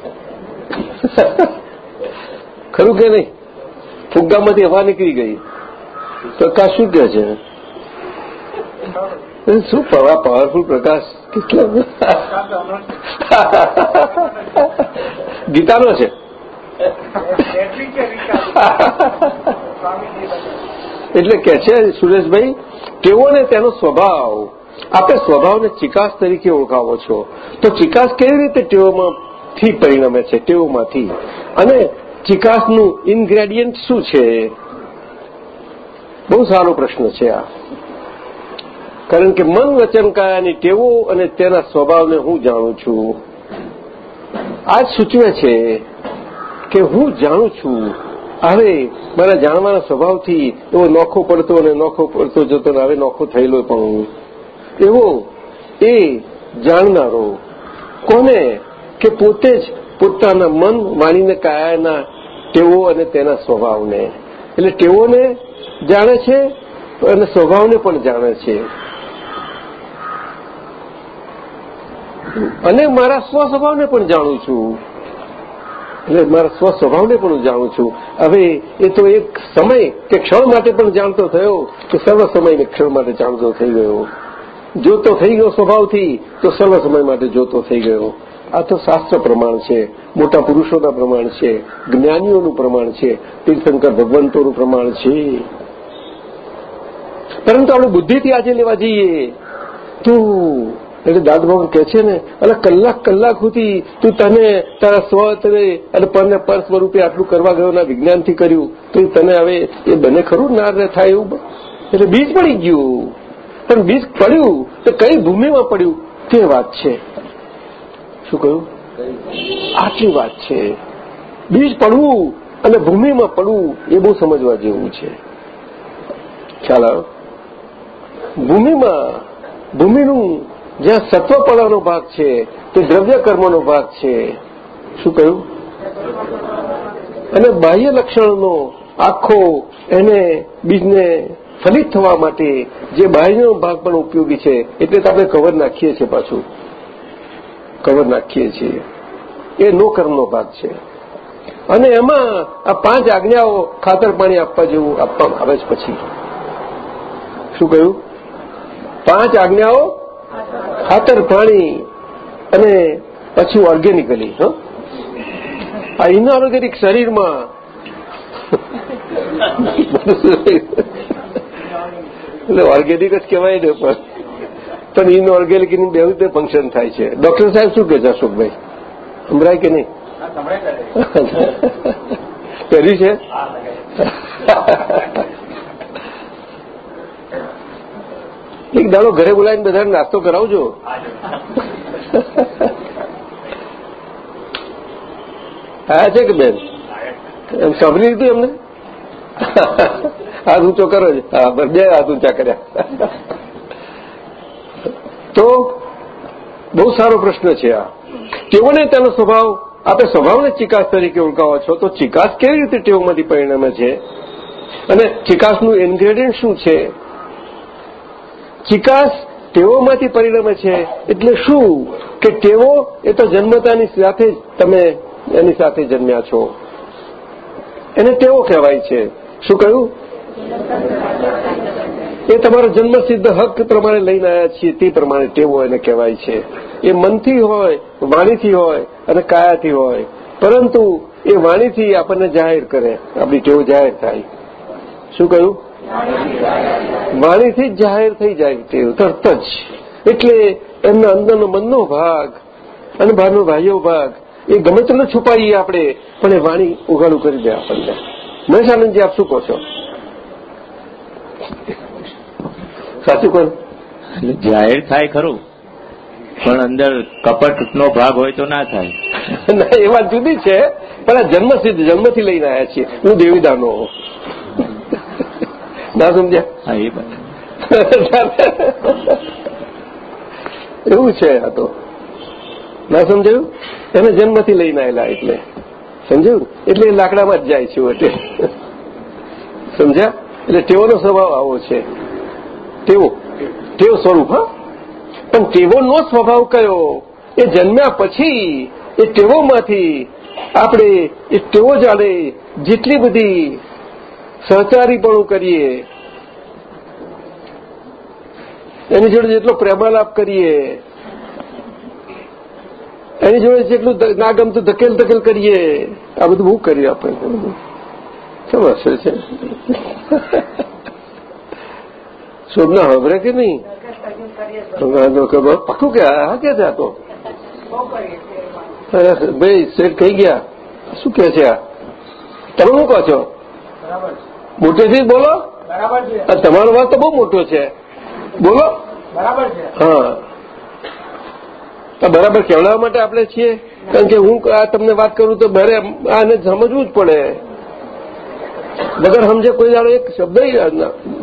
ખરું કે નહીં? ફુગ્ગામાંથી હવા નીકળી ગઈ. પ્રકાશ શું કહે છે? શું પવા પાવરફુલ પ્રકાશ. ગીતાનો છે. એટલે કે છે સુરેશભાઈ તેઓને તેનો સ્વભાવ. આપણે સ્વભાવને ચિકાસ તરીકે ઓળખાવો છો. તો ચિકાસ કેવી રીતે ટેવોમાંથી પરિણમે છે? ટેવોમાંથી અને ચિકાસનું ઇન્ગ્રેડિયન્ટ શું છે? બહુ સારો પ્રશ્ન છે આ. કારણ કે મન વચન કાયાની ટેવો અને તેના સ્વભાવને હું જાણું છું. આ સૂચવે છે કે હું જાણું છું. હવે મારા જાણવાના સ્વભાવથી એવો નોખો પડતો અને નોખો પડતો જતો હવે નોખો થયેલો પણ એવો એ જાણનારો કોને કે પોતે જ પોતાના મન વાણીને કાયાના ટેવો અને તેના સ્વભાવને. એટલે ટેવોને જાણે છે અને સ્વભાવને પણ જાણે છે. અને મારા સ્વ પણ જાણું છું. એટલે મારા સ્વ પણ હું જાણું છું. હવે એ તો એક સમય કે ક્ષણ માટે પણ જાણતો થયો તો સર્વ સમયને ક્ષણ માટે જાણતો થઈ ગયો. જોતો થઈ ગયો સ્વભાવથી તો સર્વ સમય માટે જોતો થઈ ગયો. આ તો શાસ્ત્ર પ્રમાણ છે, મોટા પુરુષોના પ્રમાણ છે, જ્ઞાનીઓનું પ્રમાણ છે, તીર્થંકર ભગવંતોનું પ્રમાણ છે. પરંતુ આપણે બુદ્ધિથી આજે લેવા જઈએ તું એટલે દાદ બાબુ કહે છે ને એટલે કલાક કલાક સુધી તું તને તારા સ્વ અને પરને પર સ્વરૂપે આટલું કરવા ગયો ના વિજ્ઞાનથી કર્યું, તો તને હવે એ બને ખરું ના થાય એવું? એટલે બીજ પડી ગયું. પણ બીજ પડ્યું તો કઈ ભૂમિમાં પડ્યું? તે વાત છે. શું કહ્યું? આટલી વાત છે. બીજ પડવું અને ભૂમિમાં પડવું એ બહુ સમજવા જેવું છે. ખ્યાલ ભૂમિમાં, ભૂમિનું જ્યાં સત્વપણાનો ભાગ છે, તે દ્રવ્ય કર્મનો ભાગ છે. શું કહ્યું? અને બાહ્ય લક્ષણનો આખો એને બીજને ફલિત થવા માટે જે બાહ્યનો ભાગ પણ ઉપયોગી છે, એટલે તો આપણે કવર નાખીએ છીએ પાછું. કવર નાખીએ છીએ. એ નો કર્મનો ભાગ છે. અને એમાં આ પાંચ આજ્ઞાઓ ખાતર પાણી આપવા જેવું આપવામાં આવે છે પછી. શું કહ્યું? પાંચ આજ્ઞાઓ ખાતર પાણી અને પછી ઓર્ગેનિકલી હ. આ ઇનઓર્ગેનિક શરીરમાં એટલે ઓર્ગેનિક જ કહેવાય ને પણ. પણ ઇનઓર્ગેનિકની બે રીતે ફંક્શન થાય છે. ડોક્ટર સાહેબ શું કે છે અશોકભાઈ? સંભળાય કે નહીં? કર્યું છે. એક દાડો ઘરે બોલાવીને બધાને નાસ્તો કરાવજો. આયા છે કે બેન? એમ સાંભળી લીધું એમને? હાથ ઊંચો કરો બે હાથ ઊંચા કર્યા. તો બહુ સારો પ્રશ્ન છે આ. તેઓને તેનો સ્વભાવ, આપણે સ્વભાવને ચિકાસ તરીકે ઓળખાવો છો, તો ચિકાસ કેવી રીતે ટેવમાંથી પરિણમે છે? અને ચિકાસનું ઇન્ગ્રેડિયન્ટ શું છે? ચિકાસ ટેવોમાંથી પરિણમે છે. એટલે શું? કે ટેવો એ તો જન્મતાની સાથે જ તમે એની સાથે જન્મ્યા છો. એને ટેવો કહેવાય છે. શું કહ્યું? એ તમારો જન્મસિદ્ધ હક પ્રમાણે લઈને આવ્યા છીએ તે પ્રમાણે ટેવો એને કહેવાય છે. એ મનથી હોય, વાણીથી હોય અને કાયાથી હોય. પરંતુ એ વાણીથી આપણને જાહેર કરે. આપણી ટેવો જાહેર થાય. શું કહ્યું? વાણીથી જ જાહેર થઈ જાય ટેવ તરત જ. એટલે એમના અંદરનો મનનો ભાગ અને બહારનો બાહ્યો ભાગ એ ગમે તેટલો છુપાઈએ આપણે પણ એ વાણી ઉઘાડું કરી દે આપણને. મહેશ આનંદજી આપ શું કહો છો? સાચું કહો. જાહેર થાય ખરું પણ અંદર કપટનો ભાગ હોય તો ના થાય. ના એ વાત જુદી છે પણ આ જન્મસિદ્ધ જન્મથી લઈને આવ્યા છીએ. હું દેવીદાનો. ના સમજ્યા? હા એ. એવું છે આ તો. ના સમજાયું? એને જન્મથી લઈને આવેલા એટલે. સમજાયું? એટલે એ લાકડામાં જ જાય છે એટલે સમજ્યા? એટલે ટેવોનો સ્વભાવ આવો છે. ટેવો. ટેવ સ્વરૂપ હા? પણ ટેવોનો સ્વભાવ કયો? એ જન્મ્યા પછી એ ટેવોમાંથી આપણે એ ટેવો જાણે જેટલી બધી સહચારીપણું કરીએ. એની જોડે જેટલો પ્રેમાલાપ કરીએ, એની જોડે જેટલું ના ગમતું ધકેલ ધકેલ કરીએ, આ બધું બહુ કરીએ આપણે કેમ હશે છે? શોભના હબરે કે નહીં? પાકું કે, હા કે છે આ તો? ભાઈ, શેઠ કહી ગયા. શું કે છે આ? તમે શું કહો છો. મોટેથી બોલો. બરાબર છે. તમારો વાત તો બહુ મોટો છે. બોલો. બરાબર છે. હા. બરાબર કહેવડાવવા માટે આપણે છીએ? કારણ કે હું આ તમને વાત કરું તો મારે આને સમજવું જ પડે. વગર સમજે કોઈ દાડો એક શબ્દ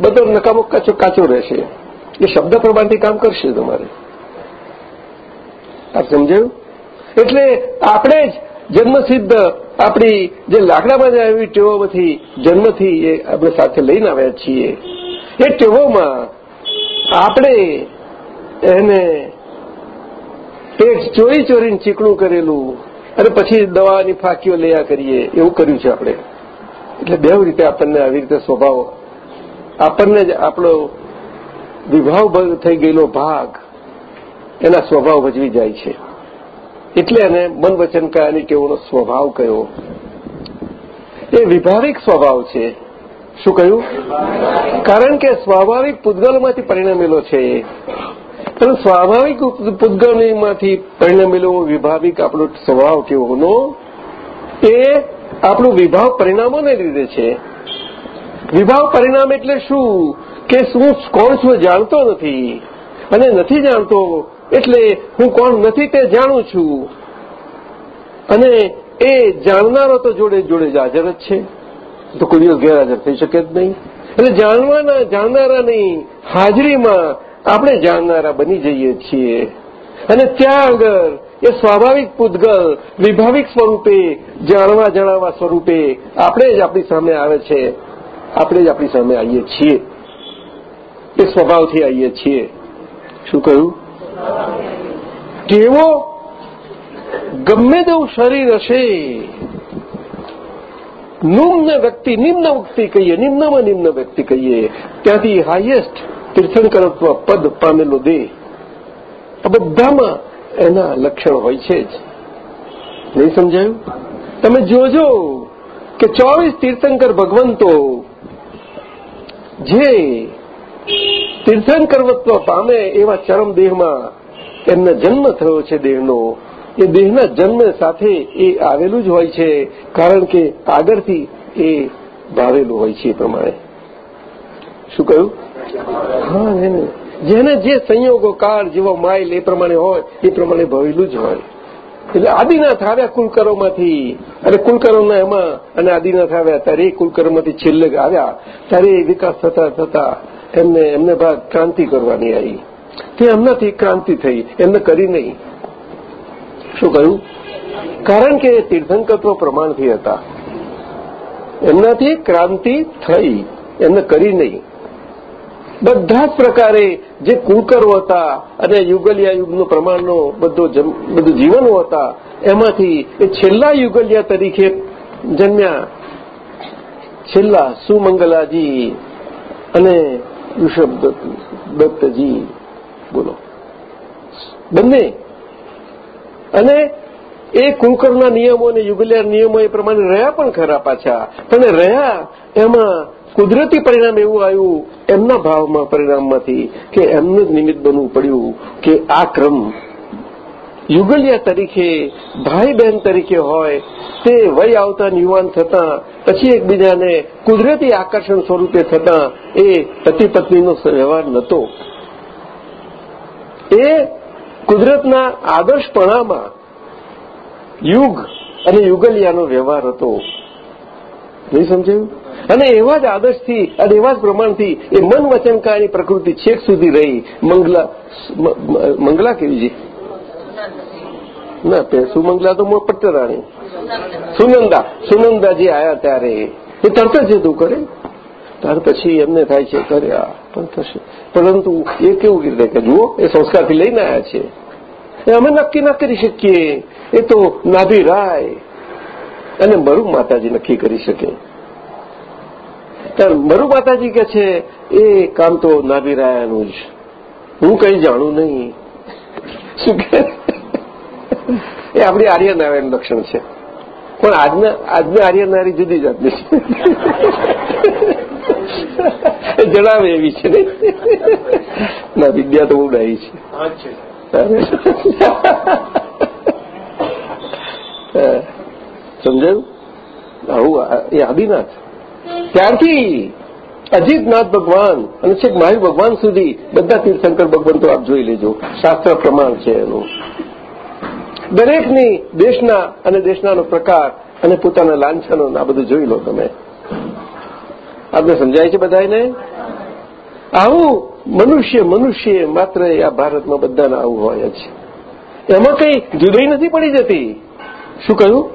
બધો નકામો કાચો કાચો રહેશે. એ શબ્દ પ્રમાણથી કામ કરશે તમારે. આ સમજાયું? એટલે આપણે જ જન્મસિદ્ધ આપણી જે લાકડામાં જે આવી ટેવોમાંથી જન્મથી એ આપણે સાથે લઈને આવ્યા છીએ. એ ટેવોમાં આપણે એને પેટ ચોરી ચોરીને ચીકણું કરેલું અને પછી દવાની ફાંકીઓ લયા કરીએ, એવું કર્યું છે આપણે. એટલે બે રીતે આપણને આવી રીતે સ્વભાવ, આપણને જ આપણો વિભાવ થઈ ગયેલો ભાગ એના સ્વભાવ ભજવી જાય છે. એટલે એને મન વચન કયાની સ્વભાવ કયો? એ વિભાવિક સ્વભાવ છે. શું કહ્યું? કારણ કે સ્વાભાવિક પૂતગલમાંથી પરિણમેલો છે પણ સ્વાભાવિક પૂતગલમાંથી પરિણમેલો વિભાવિક આપણો સ્વભાવ કેવોનો? એ આપણું વિભાવ પરિણામોને લીધે છે. વિભાવ પરિણામ એટલે શું? કે શું કોણ છું જાણતો નથી. અને નથી જાણતો એટલે હું કોણ નથી તે જાણું છું. અને એ જાણનારો તો જોડે જોડે જ હાજર જ છે. તો કોઈ દિવસ ગેરહાજર થઈ શકે જ નહીં. એટલે જાણવાના, જાણનારાની હાજરીમાં આપણે જાણનારા બની જઈએ છીએ. અને ત્યાં આગળ એ સ્વાભાવિક પૂતગલ વિભાવિક સ્વરૂપે, જાણવા જણાવવા સ્વરૂપે આપણે જ આપણી સામે આવે છે. આપણે જ આપણી સામે આવીએ છીએ. એ સ્વભાવથી આવીએ છીએ. શું કહ્યું? કેવો? ગમે તેવું શરીર હશે. નિમ્ન વ્યક્તિ નિમ્ન વ્યક્તિ કહીએ, નિમ્નમાં નિમ્ન વ્યક્તિ કહીએ. ત્યાંથી હાઈએસ્ટ તીર્થંકરત્વ પદ પામેલો દેહ. આ બધામાં એના લક્ષણ હોય છે જ. નહીં સમજાયું? તમે જોજો કે ચોવીસ તીર્થંકર ભગવંતો જે તીર્થંકરવત્વ પામે એવા ચરમ દેહમાં જન્મ થયો છે દેહનો. એ દેહના જન્મ સાથે એ આવેલું જ હોય છે, કારણ કે આગળથી એ ભાવેલું હોય છે એ પ્રમાણે. શું કહ્યું? હા એને જેને જે સંયોગો કાળ જેવો માઇલ એ પ્રમાણે હોય, એ પ્રમાણે ભવેલું જ હોય. એટલે આદિનાથ આવ્યા કુલકરોમાંથી. અને કુલકરોના એમાં અને આદિનાથ આવ્યા ત્યારે એ કુલકરોમાંથી છેલ્લે આવ્યા. ત્યારે એ વિકાસ થતા થતા એમને એમને ભાગ ક્રાંતિ કરવાની આવી. તે એમનાથી ક્રાંતિ થઈ, એમને કરી નહીં. શું કહ્યું? કારણ કે તીર્થંકત્વ પ્રમાણથી હતા. એમનાથી ક્રાંતિ થઈ, એમને કરી નહીં. બધા જ પ્રકારે જે કુકરો હતા અને યુગલિયા યુગનો પ્રમાણનો બધો બધું જીવનો હતા, એમાંથી એ છેલ્લા યુગલિયા તરીકે જન્મ્યા. છેલ્લા સુમંગલાજી અને ઋષભ દત્તજી બોલો બંને. અને એ કુલકરના નિયમો અને યુગલિયા નિયમો એ પ્રમાણે રહ્યા પણ ખરા પાછા. પણ રહ્યા, એમાં કુદરતી પરિણામ એવું આવ્યું, એમના ભાવમાં પરિણામમાંથી કે એમનું જ નિમિત્ત બનવું પડ્યું કે આ ક્રમ યુગલિયા તરીકે ભાઈ બહેન તરીકે હોય, તે વય આવતા યુવાન થતા, પછી એકબીજાને કુદરતી આકર્ષણ સ્વરૂપે થતા એ પતિ પત્નીનો વ્યવહાર નહોતો એ કુદરતના આદર્શપણામાં યુગ અને યુગલિયાનો વ્યવહાર હતો. નહીં સમજાયું? અને એવા જ આદર્શથી અને એવા જ પ્રમાણથી એ મન વચનકાની પ્રકૃતિ છેક સુધી રહી. મંગલા મંગલા કેવી છે? ના સુમંગલા તો પટ્ટરાણી સુનંદા, સુનંદાજી આવ્યા ત્યારે. એ તરત જ હતું કરે. ત્યાર પછી એમને થાય છે કર્યા પણ થશે. પરંતુ એ કેવું રીતે કે જુઓ, એ સંસ્કારથી લઈને આવ્યા છે. એ અમે નક્કી ના કરી શકીએ. એ તો નાભી રાય. અને મરુ માતાજી નક્કી કરી શકે. ત્યારે મરુ માતાજી કે છે, એ કામ તો નાભી રાયાનું જ. હું કઈ જાણું નહીં. શું કે એ આપણી આર્યનારાયણ લક્ષણ છે. પણ આજના, આજની આર્યનારી જુદી જાતની છે. જણાવે એવી છે. ના, વિદ્યા તો બહુ ડાઈ છે. સમજાયું? આવું એ આદિનાથ. ત્યારથી અજીતનાથ ભગવાન અને છેક મહાવીર ભગવાન સુધી બધા તીર્થંકર તો આપ જોઈ લેજો. શાસ્ત્ર પ્રમાણ છે એનું. દરેકની દેશના અને દેશનાનો પ્રકાર અને પોતાના લાંછનો આ બધું જોઈ લો તમે. આપને સમજાય છે બધાને આવું મનુષ્ય મનુષ્ય માત્ર આ ભારતમાં બધાને આવું હોય જ. એમાં કંઈ જુદાઈ નથી પડી જતી. શું કહ્યું?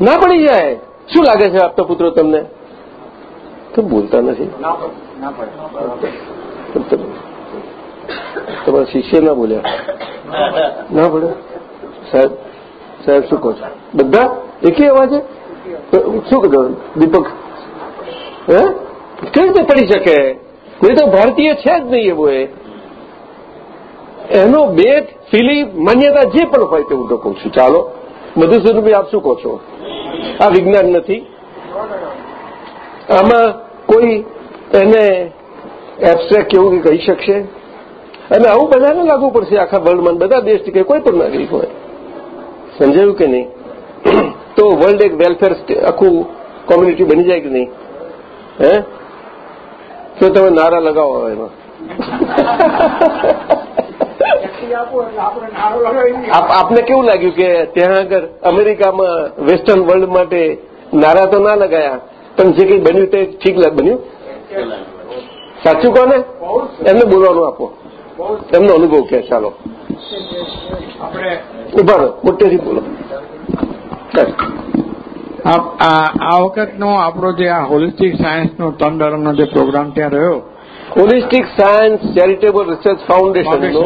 ના પડી જાય. શું લાગે છે આપતા પુત્રો તમને? તો બોલતા નથી. તમારા શિષ્ય ના બોલ્યા. ના પડે? સાહેબ સાહેબ શું કહો છો? બધા? એકે અવાજ છે? શું કીધું દીપક? હે? કઈ રીતે પડી શકે? નહીં તો ભારતીય છે જ નહીં એવો એ. એનો બે ફિલી માન્યતા જે પણ હોય તે હું તો કહું છું. ચાલો મધુસૂદનભાઈ આપ શું કહો છો? આ વિજ્ઞાન નથી. આમાં કોઈ એને એબસ્ટ્રેક્ટ કેવું કહી શકશે? અને આવું બધાને લાગુ પડશે, આખા વર્લ્ડમાં બધા દેશ કે કોઈ પણ નાગરિક હોય. સમજાયું કે નહીં? તો વર્લ્ડ એક વેલફેર આખું કોમ્યુનિટી બની જાય કે નહીં? હે? તો તમે નારા લગાવો એમાં. આપને કેવું લાગ્યું કે ત્યાં આગળ અમેરિકામાં વેસ્ટર્ન વર્લ્ડ માટે નારા તો ના લગાયા, પણ જે કંઈ બન્યું તે ઠીક બન્યું? સાચું કોને? એમને બોલવાનું આપો. એમનો અનુભવ કે ચાલો. ઊભા રહો મોટેથી બોલો. આ વખતનો આપણો જે આ હોલિસ્ટિક સાયન્સનો દાડાનો જે પ્રોગ્રામ ત્યાં રહ્યો હોલિસ્ટિક સાયન્સ ચેરિટેબલ રિસર્ચ ફાઉન્ડેશનનો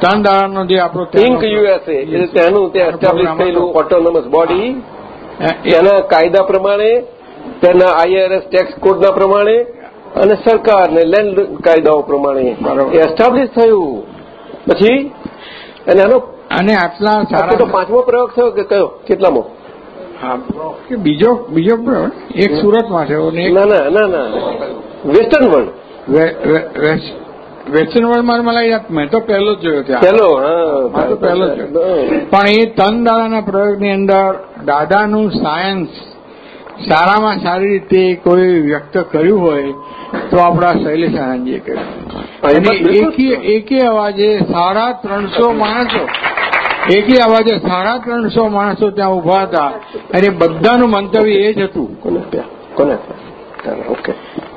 ત્રણ દાડાનો જે આપણો ઇન્ક યુએસએ તેનું ત્યાં એસ્ટાબ્લિશ થયેલું ઓટોનોમસ બોડી એના કાયદા પ્રમાણે તેના આઈઆરએસ ટેક્સ કોડના પ્રમાણે અને સરકારને લેન્ડ કાયદાઓ પ્રમાણે એસ્ટાબ્લિશ થયું. પછી અને આનો અને આટલા તો સારા પાંચમો પ્રયોગ થયો કે કયો? કેટલામો? કે બીજો બીજો પ્રયોગ? એક સુરતમાં થયો ના ના ના ના વેસ્ટર્ન વર્લ્ડ. વેસ્ટર્ન વર્લ્ડમાં મને યાદ મેં તો પહેલો જ જોયો ત્યાં. પહેલો હા, હા તો પહેલો જ. પણ એ તન દાદાના પ્રયોગની અંદર દાદાનું સાયન્સ સારામાં સારી રીતે કોઈ વ્યક્ત કર્યું હોય તો આપણા શૈલેષ આનંદજીએ કર્યું. અને એકી એકી અવાજે સાડા ત્રણસો માણસો એકી અવાજે સાડા ત્રણસો માણસો ત્યાં ઊભા હતા. અને બધાનું મંતવ્ય એ જ હતું. કોને? કોને ઓકે.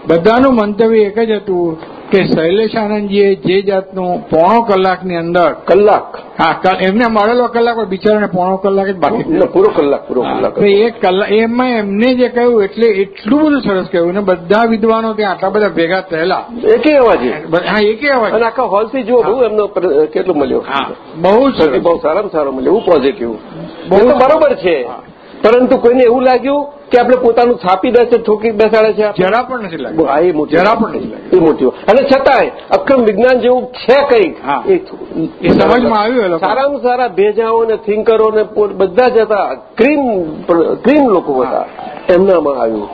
બધાનું મંતવ્ય એક જ હતું કે શૈલેષ આનંદજીએ જે જાતનું પોણો કલાકની અંદર કલાક. હા એમને મળેલો કલાક હોય, બિચારાને પોણો કલાક જ બાકી પૂરો કલાક પૂરો કલાક એક કલાક એમાં એમને જે કહ્યું એટલે એટલું બધું સરસ કહ્યું ને બધા વિદ્વાનો ત્યાં આટલા બધા ભેગા થયેલા. એકે અવાજ હા એકે અવાજ અને આખા હોલથી જુઓ બહુ એમનો કેટલું મળ્યો. હા બહુ સરસ બહુ સારામાં સારો મળ્યો એવું પોઝિટિવ બહુ બરોબર છે. પરંતુ કોઈને એવું લાગ્યું કે આપણે પોતાનું છાપી દે છે ઠોકી બેસાડે છે. જરા પણ નથી લાગ્યું. હા, એ મોટી જરા પણ નથી લાગ્યું. એ મોટી અને છતાંય અક્રમ વિજ્ઞાન જેવું છે કંઈક એ સમજમાં આવ્યું સારામાં સારા ભેજાઓ ને થિંકરો ને બધા જ હતા. ક્રીમ ક્રીમ લોકો હતા. એમનામાં આવ્યું.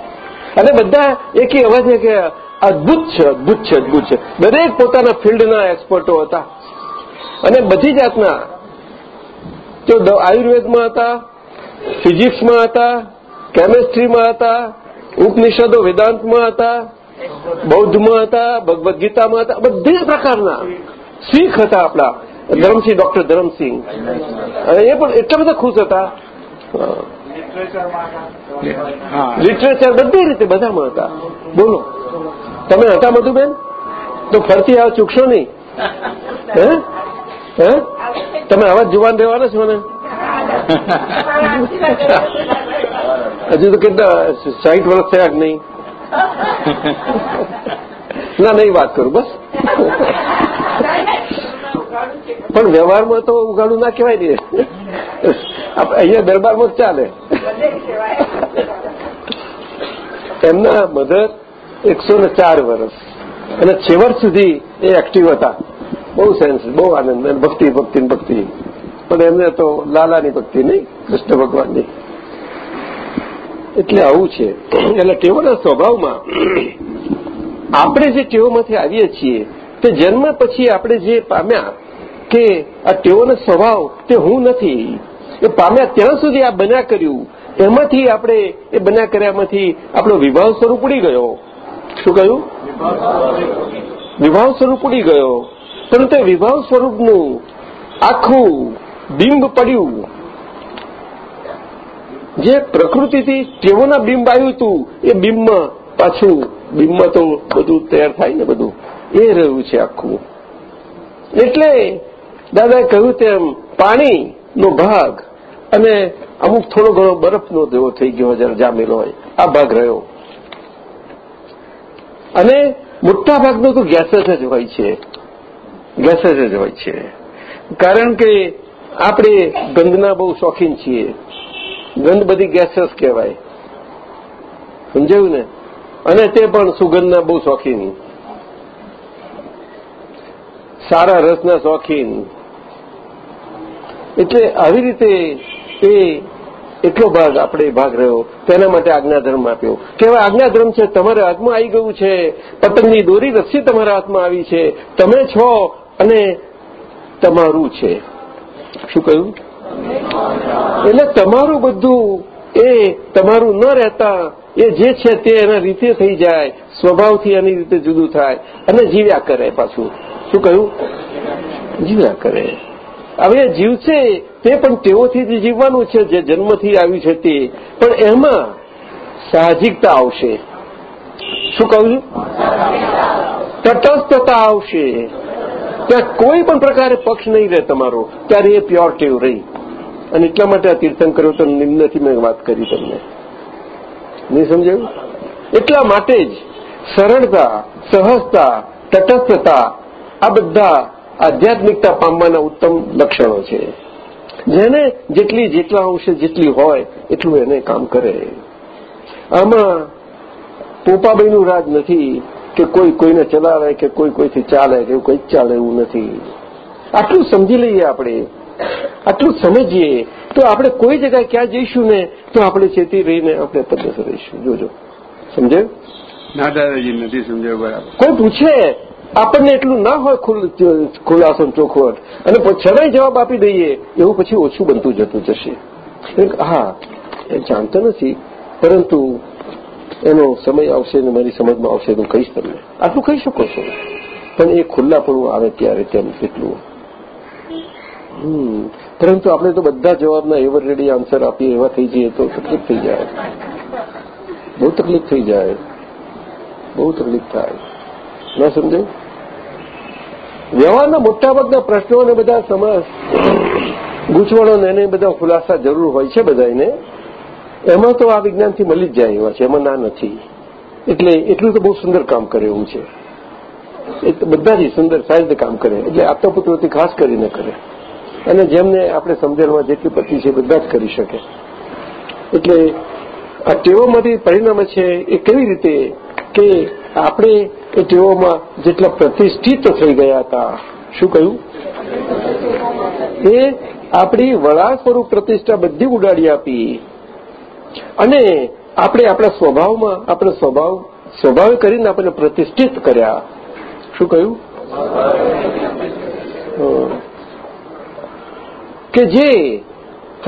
અને બધા એકી છે કે અદભુત છે અદભુત છે અદભુત છે. દરેક પોતાના ફિલ્ડના એક્સપર્ટો હતા. અને બધી જાતના. તો આયુર્વેદમાં હતા ફિઝિક્સમાં હતા, કેમેસ્ટ્રીમાં હતા, ઉપનિષદો વેદાંતમાં હતા, બૌદ્ધમાં હતા, ભગવદ્ ગીતામાં હતા, બધે પ્રકારના શીખ હતા આપણા. ધરમસિંહ, ડોક્ટર ધરમસિંહ. એ પણ એટલા બધા ખુશ હતા. લિટરેચર બધી રીતે બધામાં હતા. બોલો. તમે હતા મધુબેન? તો ફરતી આવ ચૂકશો નહીં. હે? હે? તમે આવા જ જુવાન રહેવાના છો ને? હજુ તો કેટલા સાહીઠ વર્ષ થયા કે નહીં ના નહીં વાત કરું બસ પણ વ્યવહારમાં તો ઉગાડું ના કહેવાય ને અહીંયા દરબારમાં જ ચાલે એમના મધર એકસો ને ચાર વર્ષ અને છેવટ સુધી એ એક્ટિવ હતા. બહુ સેન્સ બહુ આનંદ, ભક્તિ ભક્તિ ભક્તિ. પણ એમને તો લાલાની ભક્તિ નહીં, કૃષ્ણ ભગવાનની. એટલે આવું છે. એટલે ટેવોના સ્વભાવમાં આપણે જે ટેવોમાંથી આવીએ છીએ, તે જન્મ પછી આપણે જે પામ્યા કે આ ટેવોનો સ્વભાવ તે હું નથી, એ પામ્યા ત્યાં સુધી આ બન્યા કર્યું. એમાંથી આપણે એ બન્યા કર્યામાંથી આપણો વિભાવ સ્વરૂપ ઉડી ગયો. શું કહ્યું? વિભાવ સ્વરૂપ ઉડી ગયો. પરંતુ વિભાવ સ્વરૂપનું આખું બિંબ પડ્યું. જે પ્રકૃતિથી ટેવોના બિંબ આવ્યું હતું, એ બિંબમાં પાછું બિંબમાં તો બધું તૈયાર થાય ને બધું. એ રહ્યું છે આખું. એટલે દાદાએ કહ્યું તેમ, પાણીનો ભાગ અને અમુક થોડો ઘણો બરફનો જેવો થઈ ગયો જયારે જામેલો હોય. આ ભાગ રહ્યો. અને મોટા ભાગનો તો ગેસેસ જ હોય છે. ગેસેસ જ હોય છે. કારણ કે આપણે ગંધના બહુ શોખીન છીએ. ગંધ બધી ગેસેસ કહેવાય. સમજાયું ને? અને તે પણ સુગંધના બહુ શોખીન. સારા રસના શોખીન. એટલે આવી રીતે એ એટલો ભાગ આપણે ભાગ રહ્યો. તેના માટે આજ્ઞાધર્મ આપ્યો. કેવા આજ્ઞાધર્મ છે? તમારા હાથમાં આવી ગયું છે. પતંગની દોરી રસ્સી તમારા હાથમાં આવી છે. તમે છો અને તમારું છે. શું કહ્યું? એટલે તમારું બધું એ તમારું ન રહેતા એ જે છે તે એના રીતે થઈ જાય, સ્વભાવથી એની રીતે જુદું થાય અને જીવ્યા કરે પાછું. શું કહ્યું? જીવ્યા કરે. હવે જીવશે તે પણ તેઓથી જીવવાનું છે, જે જન્મથી આવ્યું છે તે. પણ એમાં સાહજિકતા આવશે. શું કહું છું તટસ્થતા આવશે. ત્યાં કોઈ પણ પ્રકારે પક્ષ નહીં રહે તમારો, ત્યારે એ પ્યોર ટેવ રહી. અને એટલા માટે આ તીર્થંકરો તો નિમ્નથી મેં વાત કરી તમને. નહીં સમજાયું? એટલા માટે જ સરળતા, સહજતા, તટસ્થતા, આ બધા આધ્યાત્મિકતા પામવાના ઉત્તમ લક્ષણો છે. જેને જેટલી જેટલા અંશે જેટલી હોય, એટલું એને કામ કરે. આમાં પોપાબાઈનું રાજ નથી. કે કોઈ કોઈને ચલાવે કે કોઈ કોઈથી ચાલે કે એવું કંઈ ચાલે એવું નથી. આટલું સમજી લઈએ આપણે. આટલું સમજીએ. તો આપણે કોઈ જગ્યાએ ક્યાં જઈશું ને તો આપણે ચેતી રહીને આપણે પદ્ધતિ રહીશું. જોજો. સમજાયું ના દાદાજી નથી સમજાયું બરાબર. કોઈ પૂછે? આપણને એટલું ના હોય ખુલાસો ચોખવટ. અને છતાંય જવાબ આપી દઈએ. એવું પછી ઓછું બનતું જતું જશે. હા એ જાણતો નથી. પરંતુ એનો સમય આવશે ને મારી સમજમાં આવશે તો કહીશ તમને. આટલું કહી શકો છો? પણ એ ખુલ્લાપણું આવે ત્યારે તેમ એટલું પરંતુ આપણે તો બધા જવાબના એવર રેડી આન્સર આપીએ એવા થઈ જઈએ તો તકલીફ થઈ જાય. બહુ તકલીફ થઈ જાય. બહુ તકલીફ થાય. ના સમજાય વ્યવહારના મોટાભાગના પ્રશ્નો અને બધા સમજ, ગૂંચવણો એને બધા ખુલાસા જરૂર હોય છે બધાને એમાં તો આ વિજ્ઞાનથી મળી જ જાય એવા છે, એમાં ના નથી. એટલે એટલું તો બહુ સુંદર કામ કરે એવું છે. બધા જ સુંદર સારી રીતે કામ કરે. એટલે આપતા ખાસ કરીને કરે. અને જેમને આપણે સમજણમાં જેટલી પતિ છે બધા જ કરી શકે. એટલે આ ટેવોમાંથી પરિણામે છે એ કેવી રીતે કે આપણે એ ટેવોમાં જેટલા પ્રતિષ્ઠિત થઈ ગયા હતા. શું કહ્યું? એ આપણી વડા સ્વરૂપ પ્રતિષ્ઠા બધી ઉડાડી આપી. અને આપણે આપણા સ્વભાવમાં, આપણે સ્વભાવ, સ્વભાવે કરીને આપણને પ્રતિષ્ઠિત કર્યા. શું કહ્યું? કે જે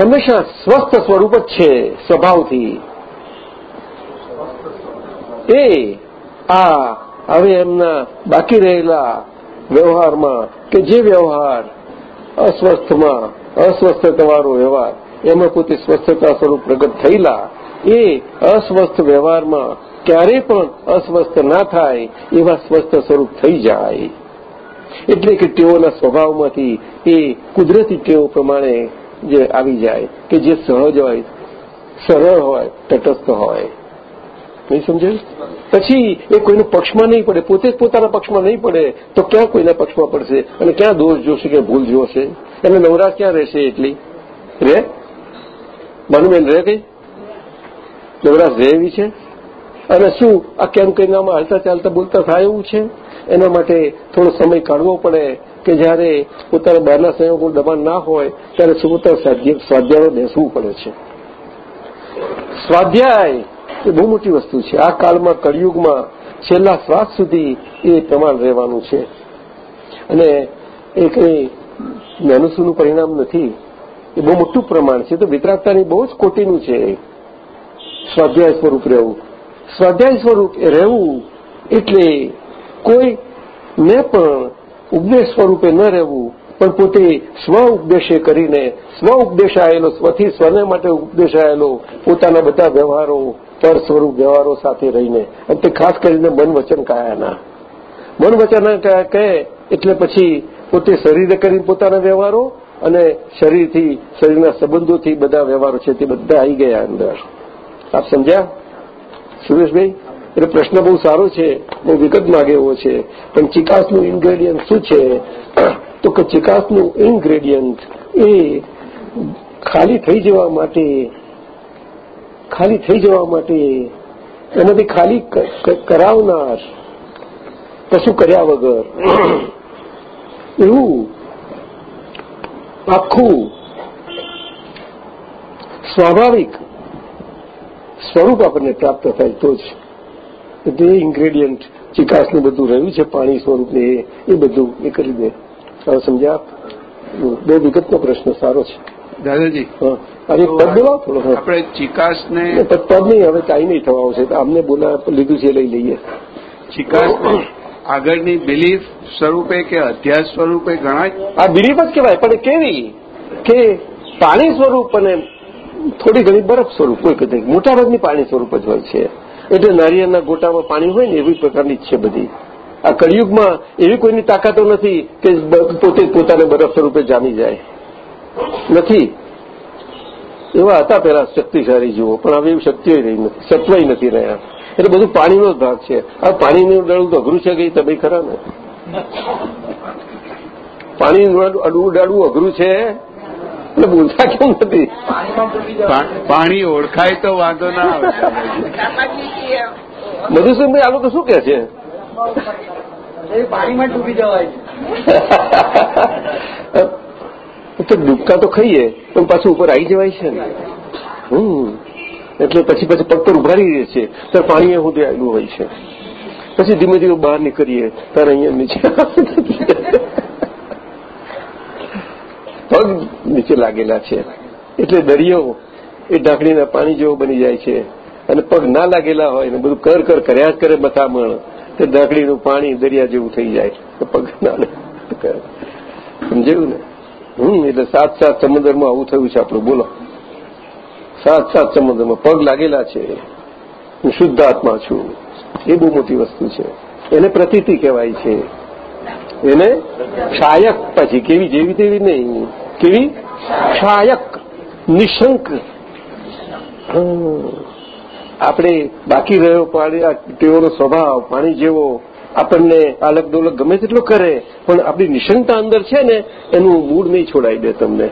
હંમેશા સ્વસ્થ સ્વરૂપ જ છે સ્વભાવથી. એ આ હવે એમના બાકી રહેલા વ્યવહારમાં કે જે વ્યવહાર અસ્વસ્થમાં, અસ્વસ્થતાવાળો વ્યવહાર એમાં પોતે સ્વસ્થતા સ્વરૂપ પ્રગટ થયેલા, એ અસ્વસ્થ વ્યવહારમાં ક્યારેય પણ અસ્વસ્થ ના થાય, એવા સ્વસ્થ સ્વરૂપ થઈ જાય. એટલે કે તેઓના સ્વભાવમાંથી એ કુદરતી ટેવો પ્રમાણે જે આવી જાય, કે જે સહજ હોય, સરળ હોય, તટસ્થ હોય. નહીં સમજાયું? પછી એ કોઈના પક્ષમાં નહીં પડે, પોતે પોતાના પક્ષમાં નહીં પડે, તો ક્યાં કોઈના પક્ષમાં પડશે? અને ક્યાં દોષ જોશે કે ભૂલ જોશે? એને નવરાશ ક્યાં રહેશે એટલી? રે? માનુબેન રહે કઈ નવરાશ રહે એવી છે? અને શું આ કેમ કઈને આમાં હાલતા ચાલતા બોલતા થાય એવું છે? એના માટે થોડો સમય કાઢવો પડે કે જયારે પોતાના બહારના સંયોગો દબાણ ના હોય, ત્યારે સુપોતા સ્વાધ્યાય બેસવું પડે છે. સ્વાધ્યાય એ બહુ મોટી વસ્તુ છે. આ કાળમાં, કળિયુગમાં છેલ્લા શ્વાસ સુધી એ પ્રમાણ રહેવાનું છે. અને એ કંઈ નાનુસુનું પરિણામ નથી. એ બહુ મોટું પ્રમાણ છે. તો વિતરાગતાની બહુ જ કોટીનું છે સ્વાધ્યાય સ્વરૂપ રહેવું. સ્વાધ્યાય સ્વરૂપ રહેવું એટલે કોઈ ને પણ ઉપદેશ સ્વરૂપે ન રહેવું, પણ પોતે સ્વ ઉપદેશે કરીને, સ્વ ઉપદેશાયેલો સ્વથી સ્વને માટે ઉપદેશાયેલો પોતાના બધા વ્યવહારો પર સ્વરૂપ વ્યવહારો સાથે રહીને. અને તે ખાસ કરીને મન વચન કાયાના. મન વચન કહે એટલે પછી પોતે શરીરે કરીને પોતાના વ્યવહારો અને શરીરથી, શરીરના સંબંધોથી બધા વ્યવહારો છે તે બધા આવી ગયા અંદર. આપ સમજ્યા? સુરેશભાઈ, એટલે પ્રશ્ન બહુ સારો છે, બહુ વિગત માગે એવો છે. પણ ચિકાસનું ઇન્ગ્રેડિયન્ટ શું છે? તો કે ચિકાસનું ઇન્ગ્રેડિયન્ટ એ ખાલી થઈ જવા માટે, ખાલી થઈ જવા માટે એનાથી ખાલી કરાવનાર કશું કર્યા વગર. એવું આખું સ્વાભાવિક સ્વરૂપ આપણને પ્રાપ્ત થાય તો જ તે ઇન્ગ્રેડિયન્ટ ચિકાસનું બધું રહ્યું છે પાણી સ્વરૂપને એ બધું એ કરી દે. સમજ્યા બહુ વિગતનો પ્રશ્ન સારો છે. દાદાજી અને પદ બોલાવો થોડો આપણે ચિકાસને પદ નહીં હવે કાંઈ નહીં થવા આવશે. તો આમને બોલા લીધું છે લઈ લઈએ. ચિકાસ આગળની બિલીફ સ્વરૂપે કે અધ્યાસ સ્વરૂપે ગણાય? આ બિલીફ જ કહેવાય, પણ કેવી? કે પાણી સ્વરૂપ અને થોડી ઘણી બરફ સ્વરૂપ, કોઈ કદાચ મોટાભાગની પાણી સ્વરૂપ જ હોય છે. એટલે નારિયેળના ગોટામાં પાણી હોય ને, એવી પ્રકારની જ છે બધી. આ કળિયુગમાં એવી કોઈની તાકાતો નથી કે પોતે પોતાને બરફ સ્વરૂપે જામી જાય. નથી. એવા હતા પેલા શક્તિશાળી જુઓ પણ હવે એવી શક્તિઓ નથી, સત્વય નથી રહ્યા. એટલે બધું પાણીનો જ ભાગ છે. આ પાણીનું ડળું તો અઘરું છે કે તમે ખરા ને? પાણીનું અડવું અઘરું છે? એટલે બોલતા કેમ નથી? પાણી ઓળખાય તો વાંધો ના આવે. મધુસૂદનભાઈ આ લોકો શું કે છે? પાણીમાં ડૂબી જવાય તો ડૂબકા તો ખાઈએ પણ પાછું ઉપર આવી જવાય છે ને? હમ. એટલે પછી પછી પગ પર રહીએ છીએ. ત્યારે પાણી એ આવ્યું હોય છે. પછી ધીમે ધીમે બહાર નીકળીએ. ત્યારે અહીંયા નીચે પગ નીચે લાગેલા છે. એટલે દરિયો એ ઢાંકણીના પાણી જેવો બની જાય છે. અને પગ ના લાગેલા હોય ને બધું કર કર કર્યા જ કરે મથામણ. તે ઢાંકણીનું પાણી દરિયા જેવું થઈ જાય. પગ ના સમજાયું ને? હમ, એટલે સાત સાત સમુદ્રમાં આવું થયું છે આપણું. બોલો. સાત સાત સમુદ્રમાં પગ લાગેલા છે. હું શુદ્ધ આત્મા છું. એ બહુ મોટી વસ્તુ છે. એને પ્રતીતિ કહેવાય છે. એને ક્ષાયક પછી કેવી? જેવી તેવી નહીં. કેવી? ક્ષાયક. નિશંક. આપણે બાકી રહ્યો પાણી તેઓનો સ્વભાવ, પાણી જેવો આપણને અલગ ડોલક ગમે તેટલો કરે, પણ આપણી નિશંકતા અંદર છે ને, એનું મૂળ નહીં છોડાઈ દે તમને.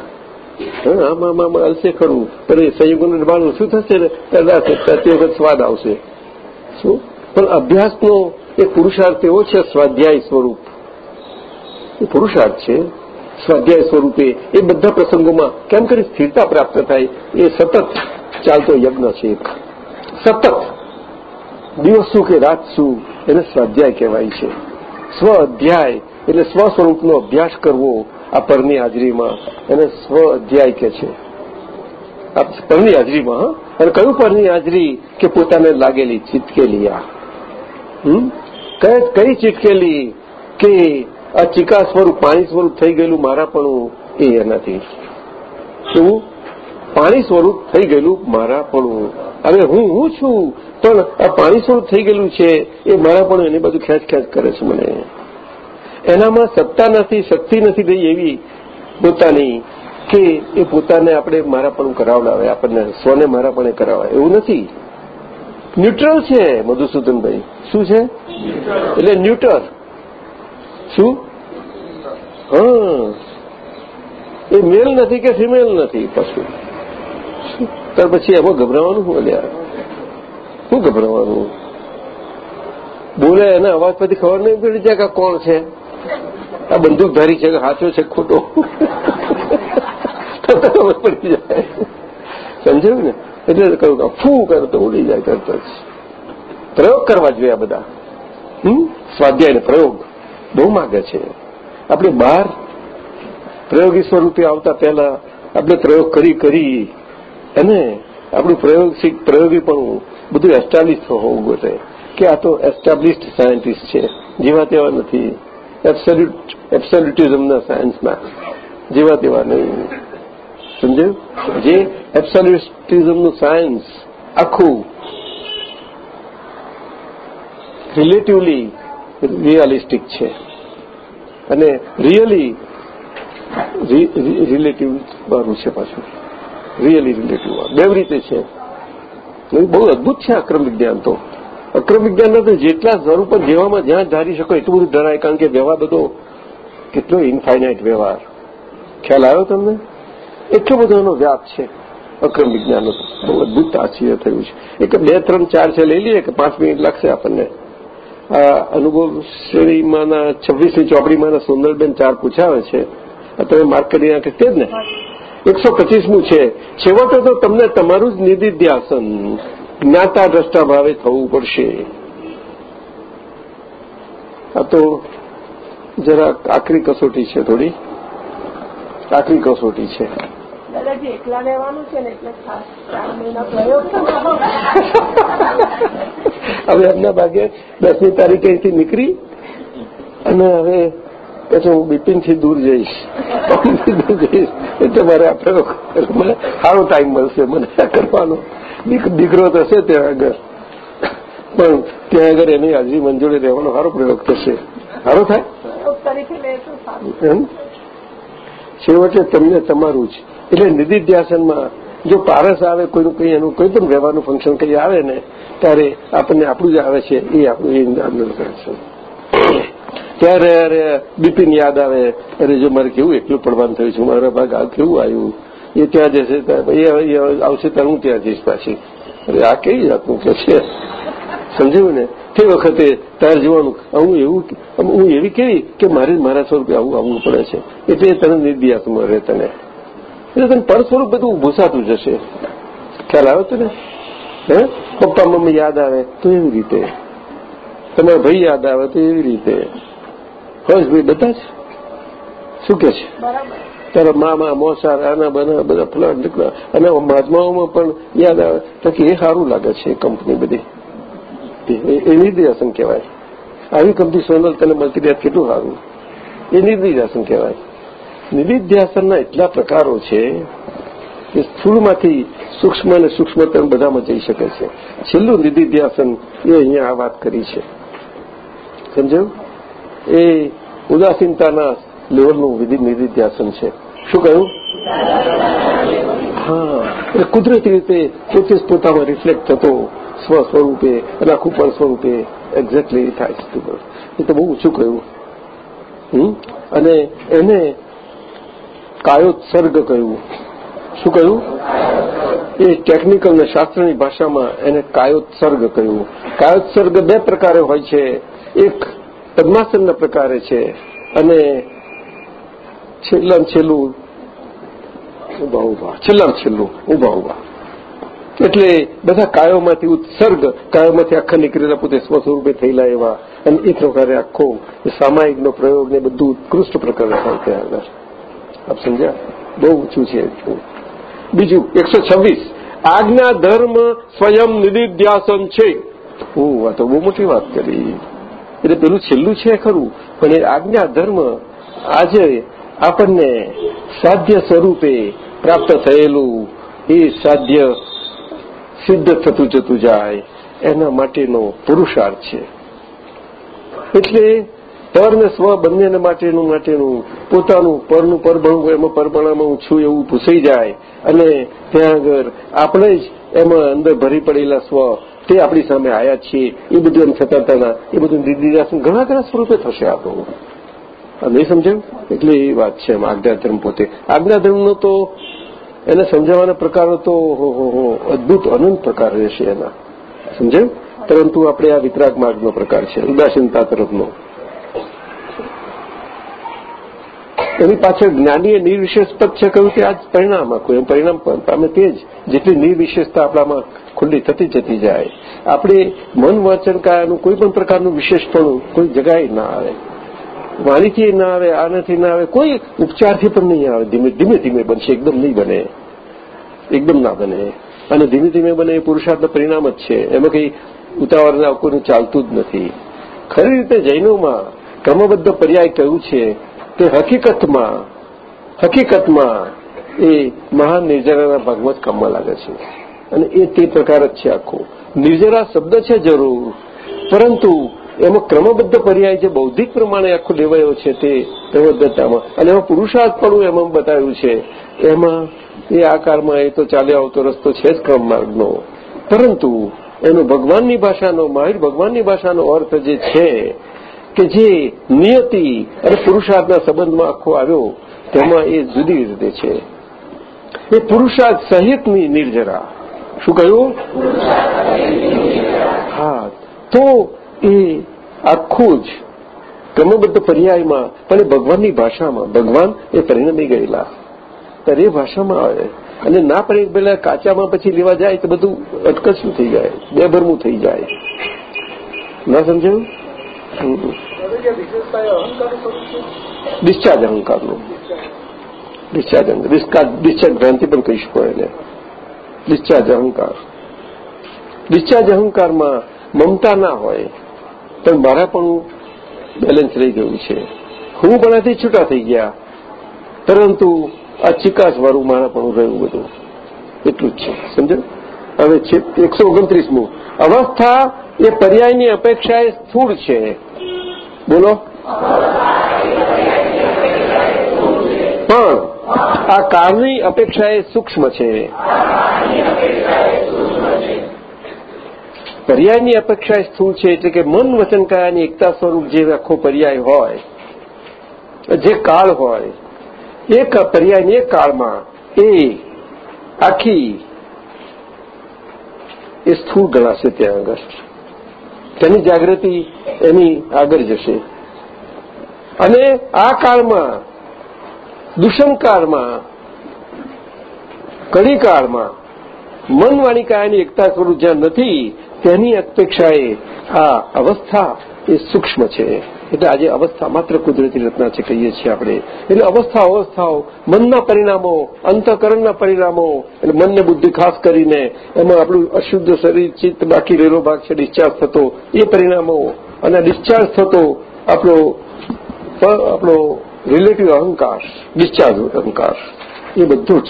આમાં આમાં હલશે ખરું. પણ એ સંયોગોનું નિર્માણ શું થશે ને? કદાચ તે વખત સ્વાદ આવશે. શું? પણ અભ્યાસનો એ પુરુષાર્થ એવો છે, સ્વાધ્યાય સ્વરૂપ. એ પુરુષાર્થ છે. સ્વાધ્યાય સ્વરૂપે એ બધા પ્રસંગોમાં કેમ કરી સ્થિરતા પ્રાપ્ત થાય? એ સતત ચાલતો યજ્ઞ છે. સતત. દિવસ શું કે રાત શું? એને સ્વાધ્યાય કહેવાય છે. સ્વ અધ્યાય એટલે સ્વ સ્વરૂપનો અભ્યાસ કરવો. આ પરની હાજરીમાં, એને સ્વ અધ્યાય કે છે. આ પરની હાજરીમાં અને કયું પરની હાજરી કે પોતાને લાગેલી ચીટકેલી આ? કઈ ચીટકેલી કે આ ચીકા સ્વરૂપ, પાણી સ્વરૂપ થઈ ગયેલું મારાપણું એ એનાથી? શું? પાણી સ્વરૂપ થઈ ગયેલું મારાપણું હવે હું હું છું, પણ આ પાણી સ્વરૂપ થઈ ગયેલું છે, એ મારાપણું એની બધું ખેંચ ખેંચ કરે છે મને. એનામાં સત્તા નથી, શક્તિ નથી થઈ એવી પોતાની કે એ પોતાને આપણે મારાપણું કરાવડાવે, આપણને સ્વને મારાપણે કરાવે એવું નથી. ન્યુટ્રલ છે મધુસૂદનભાઈ. શું છે? એટલે ન્યુટ્રલ. શું? હા. એ મેલ નથી કે ફિમેલ નથી પશુ? ત્યાર પછી એમાં ગભરાવાનું હું અલ્યા? શું ગભરાવાનું? બોલે એના અવાજ પછી ખબર નહીં પડી જાય કે કોણ છે? આ બંદૂકધારી છે કે સાચો છે ખોટો. ખબર પડી જાય. સમજાયું ને? એટલે કહ્યું કે ફૂ કરે તો ઉડી જાય તરત જ. પ્રયોગ કરવા જોઈએ આ બધા. હમ? સ્વાધ્યાય પ્રયોગ બહુ માગે છે. આપણે બહાર પ્રયોગી સ્વરૂપે આવતા પહેલા આપણે પ્રયોગ કરી કરી અને આપણું પ્રયોગશીક પ્રયોગી પણ બધું એસ્ટાબ્લિશ હોવું જોઈએ. કે આ તો એસ્ટાબ્લિશ્ડ સાયન્ટિસ્ટ છે. જેવા તેવા નથી. એબ્સોલ્યુટ એબ્સોલ્યુટિઝમના સાયન્સના જેવા તેવા નહીં. સમજ્યું જે એબ્સોલ્યુટિઝમનું સાયન્સ આખું રિલેટિવલી રિયાલિસ્ટિક છે. અને રિયલી રિલેટિવ વાળું છે પાછું. રિયલી રિલેટિવ બે રીતે છે. બહુ અદભુત છે આક્રમ વિજ્ઞાન તો. અક્રમ વિજ્ઞાનના તો જેટલા સ્વરૂપ જેવામાં જ્યાં ધારી શકો એટલું બધું ધરાય. કારણ કે વ્યવહાર બધો કેટલો ઇન્ફાઇનાઇટ વ્યવહાર. ખ્યાલ આવ્યો તમને? એટલો બધો એનો વ્યાપ છે અક્રમ વિજ્ઞાનનો. બહુ અદભુત આશ્ચર્ય થયું છે. એક બે ત્રણ ચાર છે, લઈ લઈએ કે પાંચ મિનિટ લાગશે આપણને. આ અનુભવ શ્રેણીમાંના, છવ્વીસમી ચોપડીમાંના સુંદરબેન ચાર પૂછાવે છે. તમે માર્ક કરી નાખે તે જ ને. એકસો પચીસમું છે. છેવટે તો તમને તમારું જ નિધિધ્યાસન જ્ઞાતા દ્રષ્ટા ભાવે થવું પડશે. આ તો જરા આકરી કસોટી છે થોડી. આકરી કસોટી છે. દાદાજી એકલા રહેવાનું છે ને એટલે ખાસ ચાર મહિના પ્રયોગ કરવાનો હવે એમના ભાગે દસમી તારીખે અહીંથી નીકળી અને હવે પછી હું બિપિનથી દૂર જઈશ. દૂર જઈશ. એટલે મારે આ પ્રયોગ મને સારો ટાઈમ મળશે. મને કરવાનો. દીકરો થશે ત્યાં આગળ. પણ ત્યાં આગળ એની હાજરી મંજૂરી રહેવાનો સારો પ્રયોગ થશે. સારો થાય? છેવટે તમને તમારું જ. એટલે નિધિધ્યાસનમાં જો પારસ આવે, કોઈનું કંઈ એનું કોઈ પણ વ્યવહારનું ફંક્શન કંઈ આવે ને, ત્યારે આપણને આપણું જ આવે છે, એ આપણું એ આંદોલન કરે છે. ત્યારે અરે બિપિન યાદ આવે, અરે જો મારે કેવું એકલું પડવાનું થયું છે, મારા ભાગ આ કેવું આવ્યું? એ ત્યાં જશે એ આવશે, ત્યારે હું ત્યાં જઈશ પાછી. અરે, આ કેવી જાતનું કે છે? સમજાયું ને? તે વખતે તારે જોવાનું હું એવું હું એવી કેવી કે મારે મારા સ્વરૂપે આવું આવવું પડે છે? એટલે તને નિર્દિયાસ મળે તને. એટલે તને પર સ્વરૂપ બધું ભૂસાતું જશે. ખ્યાલ આવે તને? હે? પપ્પા, મમ્મી યાદ આવે તો એવી રીતે. તમારા ભાઈ યાદ આવે તો એવી રીતે. હર્ષભાઈ બધા જ. શું કે છે? બરાબર. તારા મામા, મોસાર, આના બના બધા ફલાટ નીકળ્યા. અને માજમાઓમાં પણ યાદ આવે તો કે એ સારું લાગે છે કંપની બધી. એ નિર્દિયાસન કહેવાય. આવી કંપની સોનલ તને મળતી રહ્યા કેટલું સારું. એ નિર્દિધ્યાસન કહેવાય. નિધિધ્યાસનના એટલા પ્રકારો છે કે સ્થૂળમાંથી સૂક્ષ્મ અને સૂક્ષ્મતમ બધામાં જઈ શકે છે. છેલ્લું નિધિધ્યાસન એ અહીંયા આ વાત કરી છે. સમજાયું? એ ઉદાસીનતાના લેવલનું નિધિધ્યાસન છે. શું કહ્યું? હા, એટલે કુદરતી રીતે પોતે જ પોતામાં રિફ્લેક્ટ થતો સ્વ સ્વરૂપે અને આખું પણ સ્વરૂપે એક્ઝેક્ટલી થાય છે એ તો બહુ ઓછું કહ્યું. અને એને કાયોત્સર્ગ કહ્યું. શું કહ્યું? એ ટેકનિકલ ને શાસ્ત્રની ભાષામાં એને કાયોત્સર્ગ કહ્યું. કાયોત્સર્ગ બે પ્રકારે હોય છે. એક પદ્માસનના પ્રકારે છે અને છેલ્લા છેલ્લું ઊભા ઊભા છેલ્લા છેલ્લું ઊભા ઊભા એટલે બધા કાયોમાંથી ઉત્સર્ગ, કાયોમાંથી આખા નીકળેલા પોતે સ્વ સ્વરૂપે થયેલા એવા. અને એ પ્રકારે આખો સામાયિકનો પ્રયોગ ને બધું ઉત્કૃષ્ટ પ્રકારે થાય છે આપ સમજ્યા? બહુ ઊંચું છે બીજું, એકસો છવ્વીસ. આજ્ઞા ધર્મ સ્વયં નિધિધ્યાસન છે. ઓ, આ તો બહુ મોટી વાત કરી. એટલે પેલું છેલ્લું છે ખરું. પણ એ આજ્ઞા ધર્મ આજે આપણને સાધ્ય સ્વરૂપે પ્રાપ્ત થયેલું એ સાધ્ય સિદ્ધ થતું જતું જાય, એના માટેનો પુરુષાર્થ છે. એટલે પર ને સ્વ બંનેને માટેનું માટેનું પોતાનું પરનું પરબણું એમાં પરબણામાં હું છું એવું પૂછાઈ જાય અને ત્યાં આગળ આપણે જ એમાં અંદર ભરી પડેલા સ્વ તે આપણી સામે આયા છીએ. એ બધું એમ થતા હતા એ બધું દીદી ઘણા ઘણા સ્વરૂપે થશે આ તો. નહીં સમજાયું? એટલે એ વાત છે એમ આજ્ઞાધર્મ પોતે. આજ્ઞાધર્મનો તો એને સમજાવવાના પ્રકારો તો અદભુત, અનંત પ્રકાર રહેશે એના. સમજાયું? પરંતુ આપણે આ વિતરાગ માર્ગનો પ્રકાર છે, ઉદાસીનતા તરફનો. એની પાછળ જ્ઞાનીય નિર્વિશેષપદ છે કહ્યું કે આ જ પરિણામ આખું. એમ પરિણામ પામે તે જ. જેટલી નિર્વિશેષતા આપણામાં ખુલ્લી થતી જતી જાય. આપણે મન વાંચન કાયાનું કોઈ પણ પ્રકારનું વિશેષપણું કોઈ જગાએ ના આવે. વાણીથી ના આવે, આનાથી ના આવે, કોઈ ઉપચારથી પણ નહીં આવે. ધીમે ધીમે ધીમે બનશે, એકદમ નહીં બને. એકદમ ના બને. અને ધીમે ધીમે બને એ પુરુષાર્થનું પરિણામ જ છે. એમાં કંઈ ઉતાવળના કોઈનું ચાલતું જ નથી. ખરી રીતે જૈનોમાં ક્રમબદ્ધ પર્યાય કહ્યું છે તે હકીકતમાં હકીકતમાં એ મહાન નિર્જરાના ભાગમાં જ કામમાં લાગે છે. અને એ તે પ્રકાર જ છે આખો. નિર્જરા શબ્દ છે જરૂર, પરંતુ એમાં ક્રમબદ્ધ પર્યાય જે બૌદ્ધિક પ્રમાણે આખો લેવાયો છે તે પ્રબદ્ધતામાં અને એમાં પુરુષાર્થપણું એમાં બતાવ્યું છે. એમાં એ આકારમાં એ તો ચાલ્યો આવતો રસ્તો છે જ ક્રમ માર્ગનો પરંતુ એનો ભગવાનની ભાષાનો માહિર ભગવાનની ભાષાનો અર્થ જે છે કે જે નિયતિ અને પુરુષાર્થના સંબંધમાં આખો આવ્યો, તેમાં એ જુદી રીતે છે. એ પુરુષાર્થ સહિતની નિર્જરા. શું કહ્યું? હા. તો એ આખું જ ક્રમબદ્ધ પર્યાયમાં, પણ એ ભગવાનની ભાષામાં, ભગવાન એ પરિણમી ગયેલા. ત્યારે એ ભાષામાં આવે. અને ના પરિણમેલા કાચામાં પછી લેવા જાય તો બધું અટકશું થઈ જાય. બેભરમું થઈ જાય. ના સમજાયું? ડિસ્ચાર્જ અહંકારનું. ડિસ્ચાર્જ અહંકાર. ડિસ્ચાર્જ ભ્રાંતિ પણ કહી શકો એને. ડિસ્ચાર્જ અહંકાર. ડિસ્ચાર્જ અહંકારમાં મમતા ના હોય. પણ મારા પણ બેલેન્સ રહી ગયું છે. હું પણાથી છૂટા થઈ ગયા. પરંતુ આ ચિકાસ વાળું મારા પણ રહ્યું બધું. એટલું જ છે. સમજો હવે છે એકસો ઓગણત્રીસમું. અવસ્થા એ પર્યાયની અપેક્ષાએ સ્થૂળ છે. બોલો. પણ આ કાળની અપેક્ષાએ સૂક્ષ્મ છે. પર્યાયની અપેક્ષા સ્થૂળ છે એટલે કે મન વચન કાયાની એકતા સ્વરૂપ જે આખો પર્યાય હોય, જે કાળ હોય એ પર્યાયની એક કાળમાં, એ આખી, એ સ્થૂળ ગણાશે ત્યાં આગળ. તેની જાગૃતિ એની આગળ જશે. અને આ કાળમાં દુષણકાળમાં કડીકાળમાં મન વાણી કાયાની એકતા સ્વરૂપ જ્યાં નથી તેની અપેક્ષાએ આ અવસ્થા એ સૂક્ષ્મ છે. એટલે આજે અવસ્થા માત્ર કુદરતી રચના છે કહીએ છીએ આપણે. એટલે અવસ્થા, અવસ્થાઓ, મનના પરિણામો, અંતકરણના પરિણામો, એટલે મનને બુદ્ધિ ખાસ કરીને, એમાં આપણું અશુદ્ધ શરીર, ચિત્ત, બાકી રહેલો ભાગ છે, ડિસ્ચાર્જ થતો, એ પરિણામો અને ડિસ્ચાર્જ થતો આપણો આપણો રિલેટિવ અહંકાર, ડિસ્ચાર્જ અહંકાર, એ બધું જ.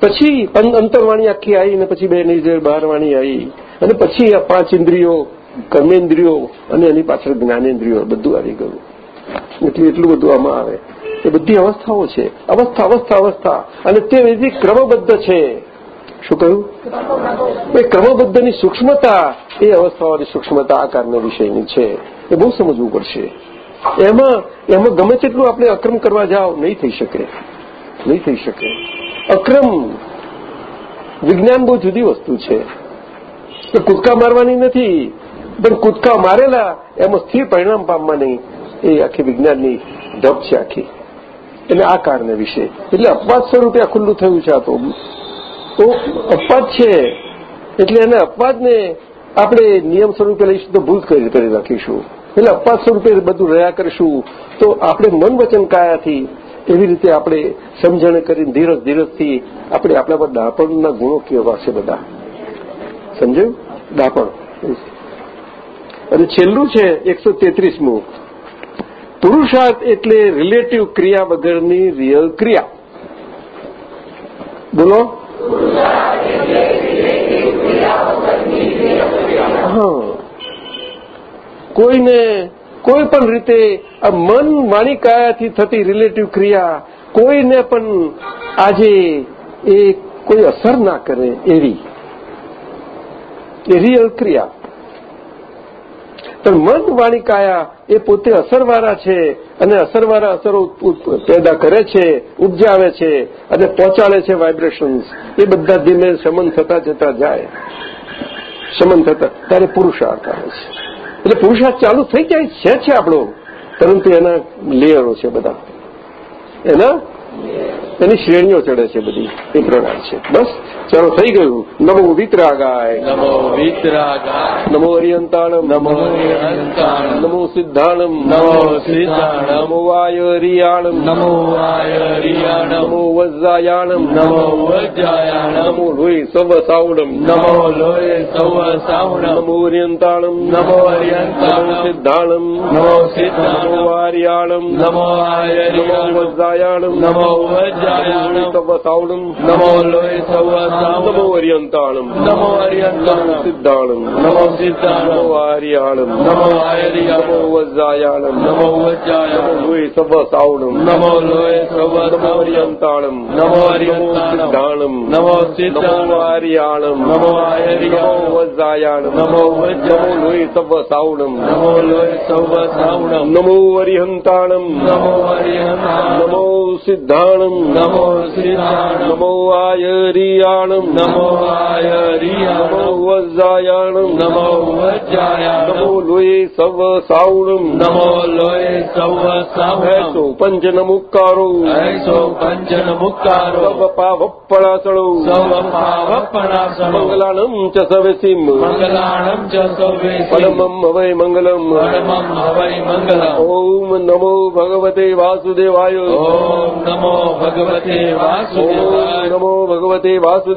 પછી અંતરવાણી આખી આવી અને પછી બે નિર્જર બહારવાણી આવી. અને પછી આ પાંચ ઇન્દ્રિયો, કર્મેન્દ્રિયો અને એની પાછળ જ્ઞાનેન્દ્રિયો બધું આવી ગયું. એટલે એટલું બધું આમાં આવે. એ બધી અવસ્થાઓ છે. અવસ્થા અવસ્થા અવસ્થા. અને તે વિધિ ક્રમબદ્ધ છે. શું કહ્યું? એ ક્રમબદ્ધની સૂક્ષ્મતા, એ અવસ્થાઓની સૂક્ષ્મતા આકારના વિષયની છે. એ બહુ સમજવું પડશે. એમાં એમાં ગમે તેટલું આપણે અક્રમ કરવા જાઓ, નહીં થઈ શકે. નહીં થઈ શકે. અક્રમ વિજ્ઞાન બહુ જુદી વસ્તુ છે. કે કૂદકા મારવાની નથી, પણ કૂદકા મારેલા એમાં સ્થિર પરિણામ પામવાની એ આખી વિજ્ઞાનની ઢબ છે આખી. એટલે આ કારણે વિશે. એટલે અપવાદ સ્વરૂપે આ ખુલ્લું થયું છે આ તો. તો અપવાદ છે. એટલે એને અપવાદને આપણે નિયમ સ્વરૂપે લઈશું તો ભૂલ કરી કરી રાખીશું. એટલે અપવાદ સ્વરૂપે બધું રહ્યા કરીશું. તો આપણે મન વચન કાયાથી એવી રીતે આપણે સમજણ કરીને ધીરજ ધીરજથી આપણે આપણા પર દાપણના ગુણો કેવા છે બધા? સમજાયું? દાપણ અને છેલ્લું છે એકસો તેત્રીસમું. પુરુષાર્થ એટલે રિલેટિવ ક્રિયા વગરની રિયલ ક્રિયા. બોલો? હા. કોઈને કોઈ પણ રીતે મન વાણી થતી રિલેટિવ ક્રિયા કોઈને પણ આજે એ કોઈ અસર ના કરે એવી. એ રિયલ ક્રિયા. પણ મન વાણી એ પોતે અસરવાળા છે અને અસરવાળા અસરો પેદા કરે છે, ઉપજાવે છે અને પહોંચાડે છે વાઇબ્રેશન્સ એ બધા ધીમે શમન થતા જતા જાય. શમન થતા, ત્યારે પુરુષાર્થ આવે છે. એટલે પુરુષાર્થ ચાલુ થઈ જાય છે છે આપણો. પરંતુ એના લેયરો છે બધા. એના, એની શ્રેણીઓ ચડે છે બધી, એ પ્રકાર છે. બસ. ચાલો થઈ ગયું. નમો વિતરાગાય. નમો વિતરાગાય. નમો હરિયંતાણમ નમો અરિયંતાણમ. નમો સિદ્ધાણમ. નમો સિદ્ધાણમ. નમો વાયરિયાણમ. નમો વાયરિયાણમ. નમો વજ્રાયાણમ. નમો વજ્રાયાણમ. નમો લોહી સવ સાવણમ નમો લોહી સવ સાવણમ નમો હરિયંતાણમ નમો હરિયંતાણમ સિદ્ધાણમ. નમો સિદ્ધાણમ. નમો વાર્યાણમ નમો વાયરિયાણમ. નમો વજ્રાયાણમ. નમો વજ્રાયાણમ. નમો લોહી સવ સાવણમ નમો હરિયંતાણમ નમો હરિયંતાણમ સિદ્ધાણમ નમો સિદ્ધાણમ નમો આર્યાણમ નમો આયરિયાણમ નમો વજ્જાયાણમ નમો વજ્જાયાણમ નમો લોહી સવ સાવણમ નમો લોય સવ નમો સાવણમ હરિયંતાણમ નમો હરિયંતાણમ સિદ્ધાણમ નમો સિદ્ધાણમ નમો આર્યાણમ નમો આયરિયાણમ નમો વજ્જાયાણમ નમો વજ્જાયાણમ નમો લોહી સવ સાવણમ નમો લોય સવ સાવણમ નમો હરિહંતાણમ નમો હરિયંતાણમ वज्रायाणं नमो हरिहरौ वज्रायाणं नमो वज्रायाण नमो लोये सव सावणं नमो लोये सव साव ऐसो पञ्चनमुक्कारो ऐसो पञ्चनमुक्कारो सव पावप्पणासळौ सव पावप्पणासळौ मङ्गलानं च सवसिं मङ्गलानं च सवे परमं हवै मङ्गलम् परमं हवै मङ्गलम् ॐ नमो भगवते वासुदेवाय ॐ नमो भगवते वासुदेवाय नमो भगवते वासुदेव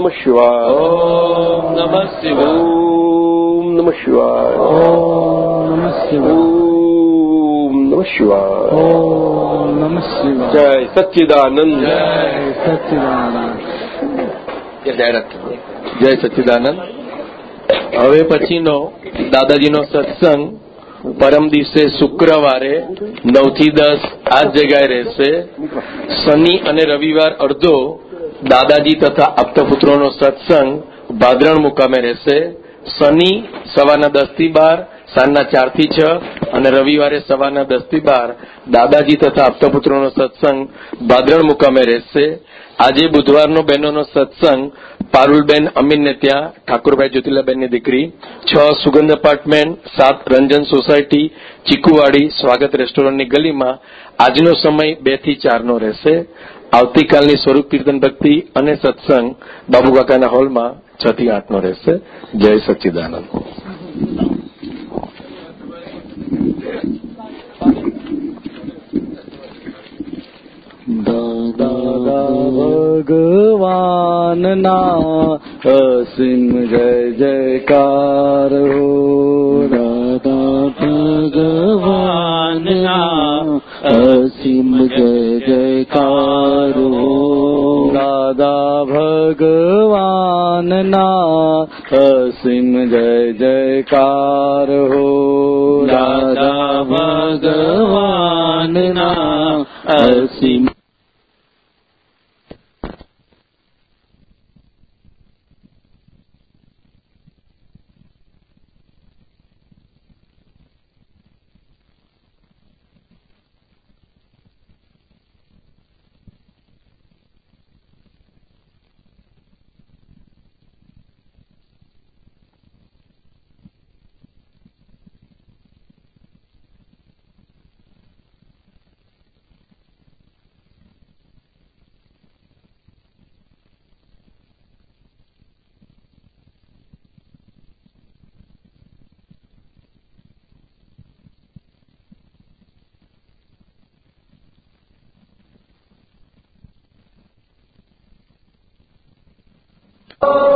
નમઃ શિવાય ઓમ નમઃ ઓમ નમઃ શિવાય ઓમ નમઃ ઓમ નમઃ શિવાય ઓમ નમઃ જય સચ્ચિદાનંદ જય સચ્ચિદાનંદ જય સચ્ચિદાનંદ હવે પછીનો દાદાજીનો સત્સંગ પરમ દિવસે શુક્રવારે નવથી દસ આ જગ્યાએ રહેશે. શનિ અને રવિવાર અડધો દાદાજી તથા આપતપુત્રોનો સત્સંગ ભાદરણ મુકામે રહેશે. શનિ સવારના દસથી બાર, સાંજના ચારથી છ અને રવિવારે સવારના દસથી બાર દાદાજી તથા આપતપુત્રોનો સત્સંગ ભાદરણ મુકામે રહેશે. આજે બુધવારનો બહેનોનો સત્સંગ પારુલબેન અમીનને ત્યાં, ઠાકોરભાઈ જ્યોતિલાબેનની દીકરી, છ સુગંધ અપાર્ટમેન્ટ સાત રંજન સોસાયટી, ચીકુવાડી સ્વાગત રેસ્ટોરન્ટની ગલીમાં આજનો સમય બેથી ચારનો રહેશે. આવતીકાલની સ્વરૂપ કીર્તન ભક્તિ અને સત્સંગ બાબુકાકાના હોલમાં છ થી આઠનો રહેશે. જય સચ્ચિદાનંદ. ભગવાન ના અસીમ જય જયકાર હો. દાદા ભગવાનના અસીમ જય જયકાર હો દાદા ભગવાનના અસીમ જય જયકાર હો દાદા भगवान અસીમ ॐ Oh.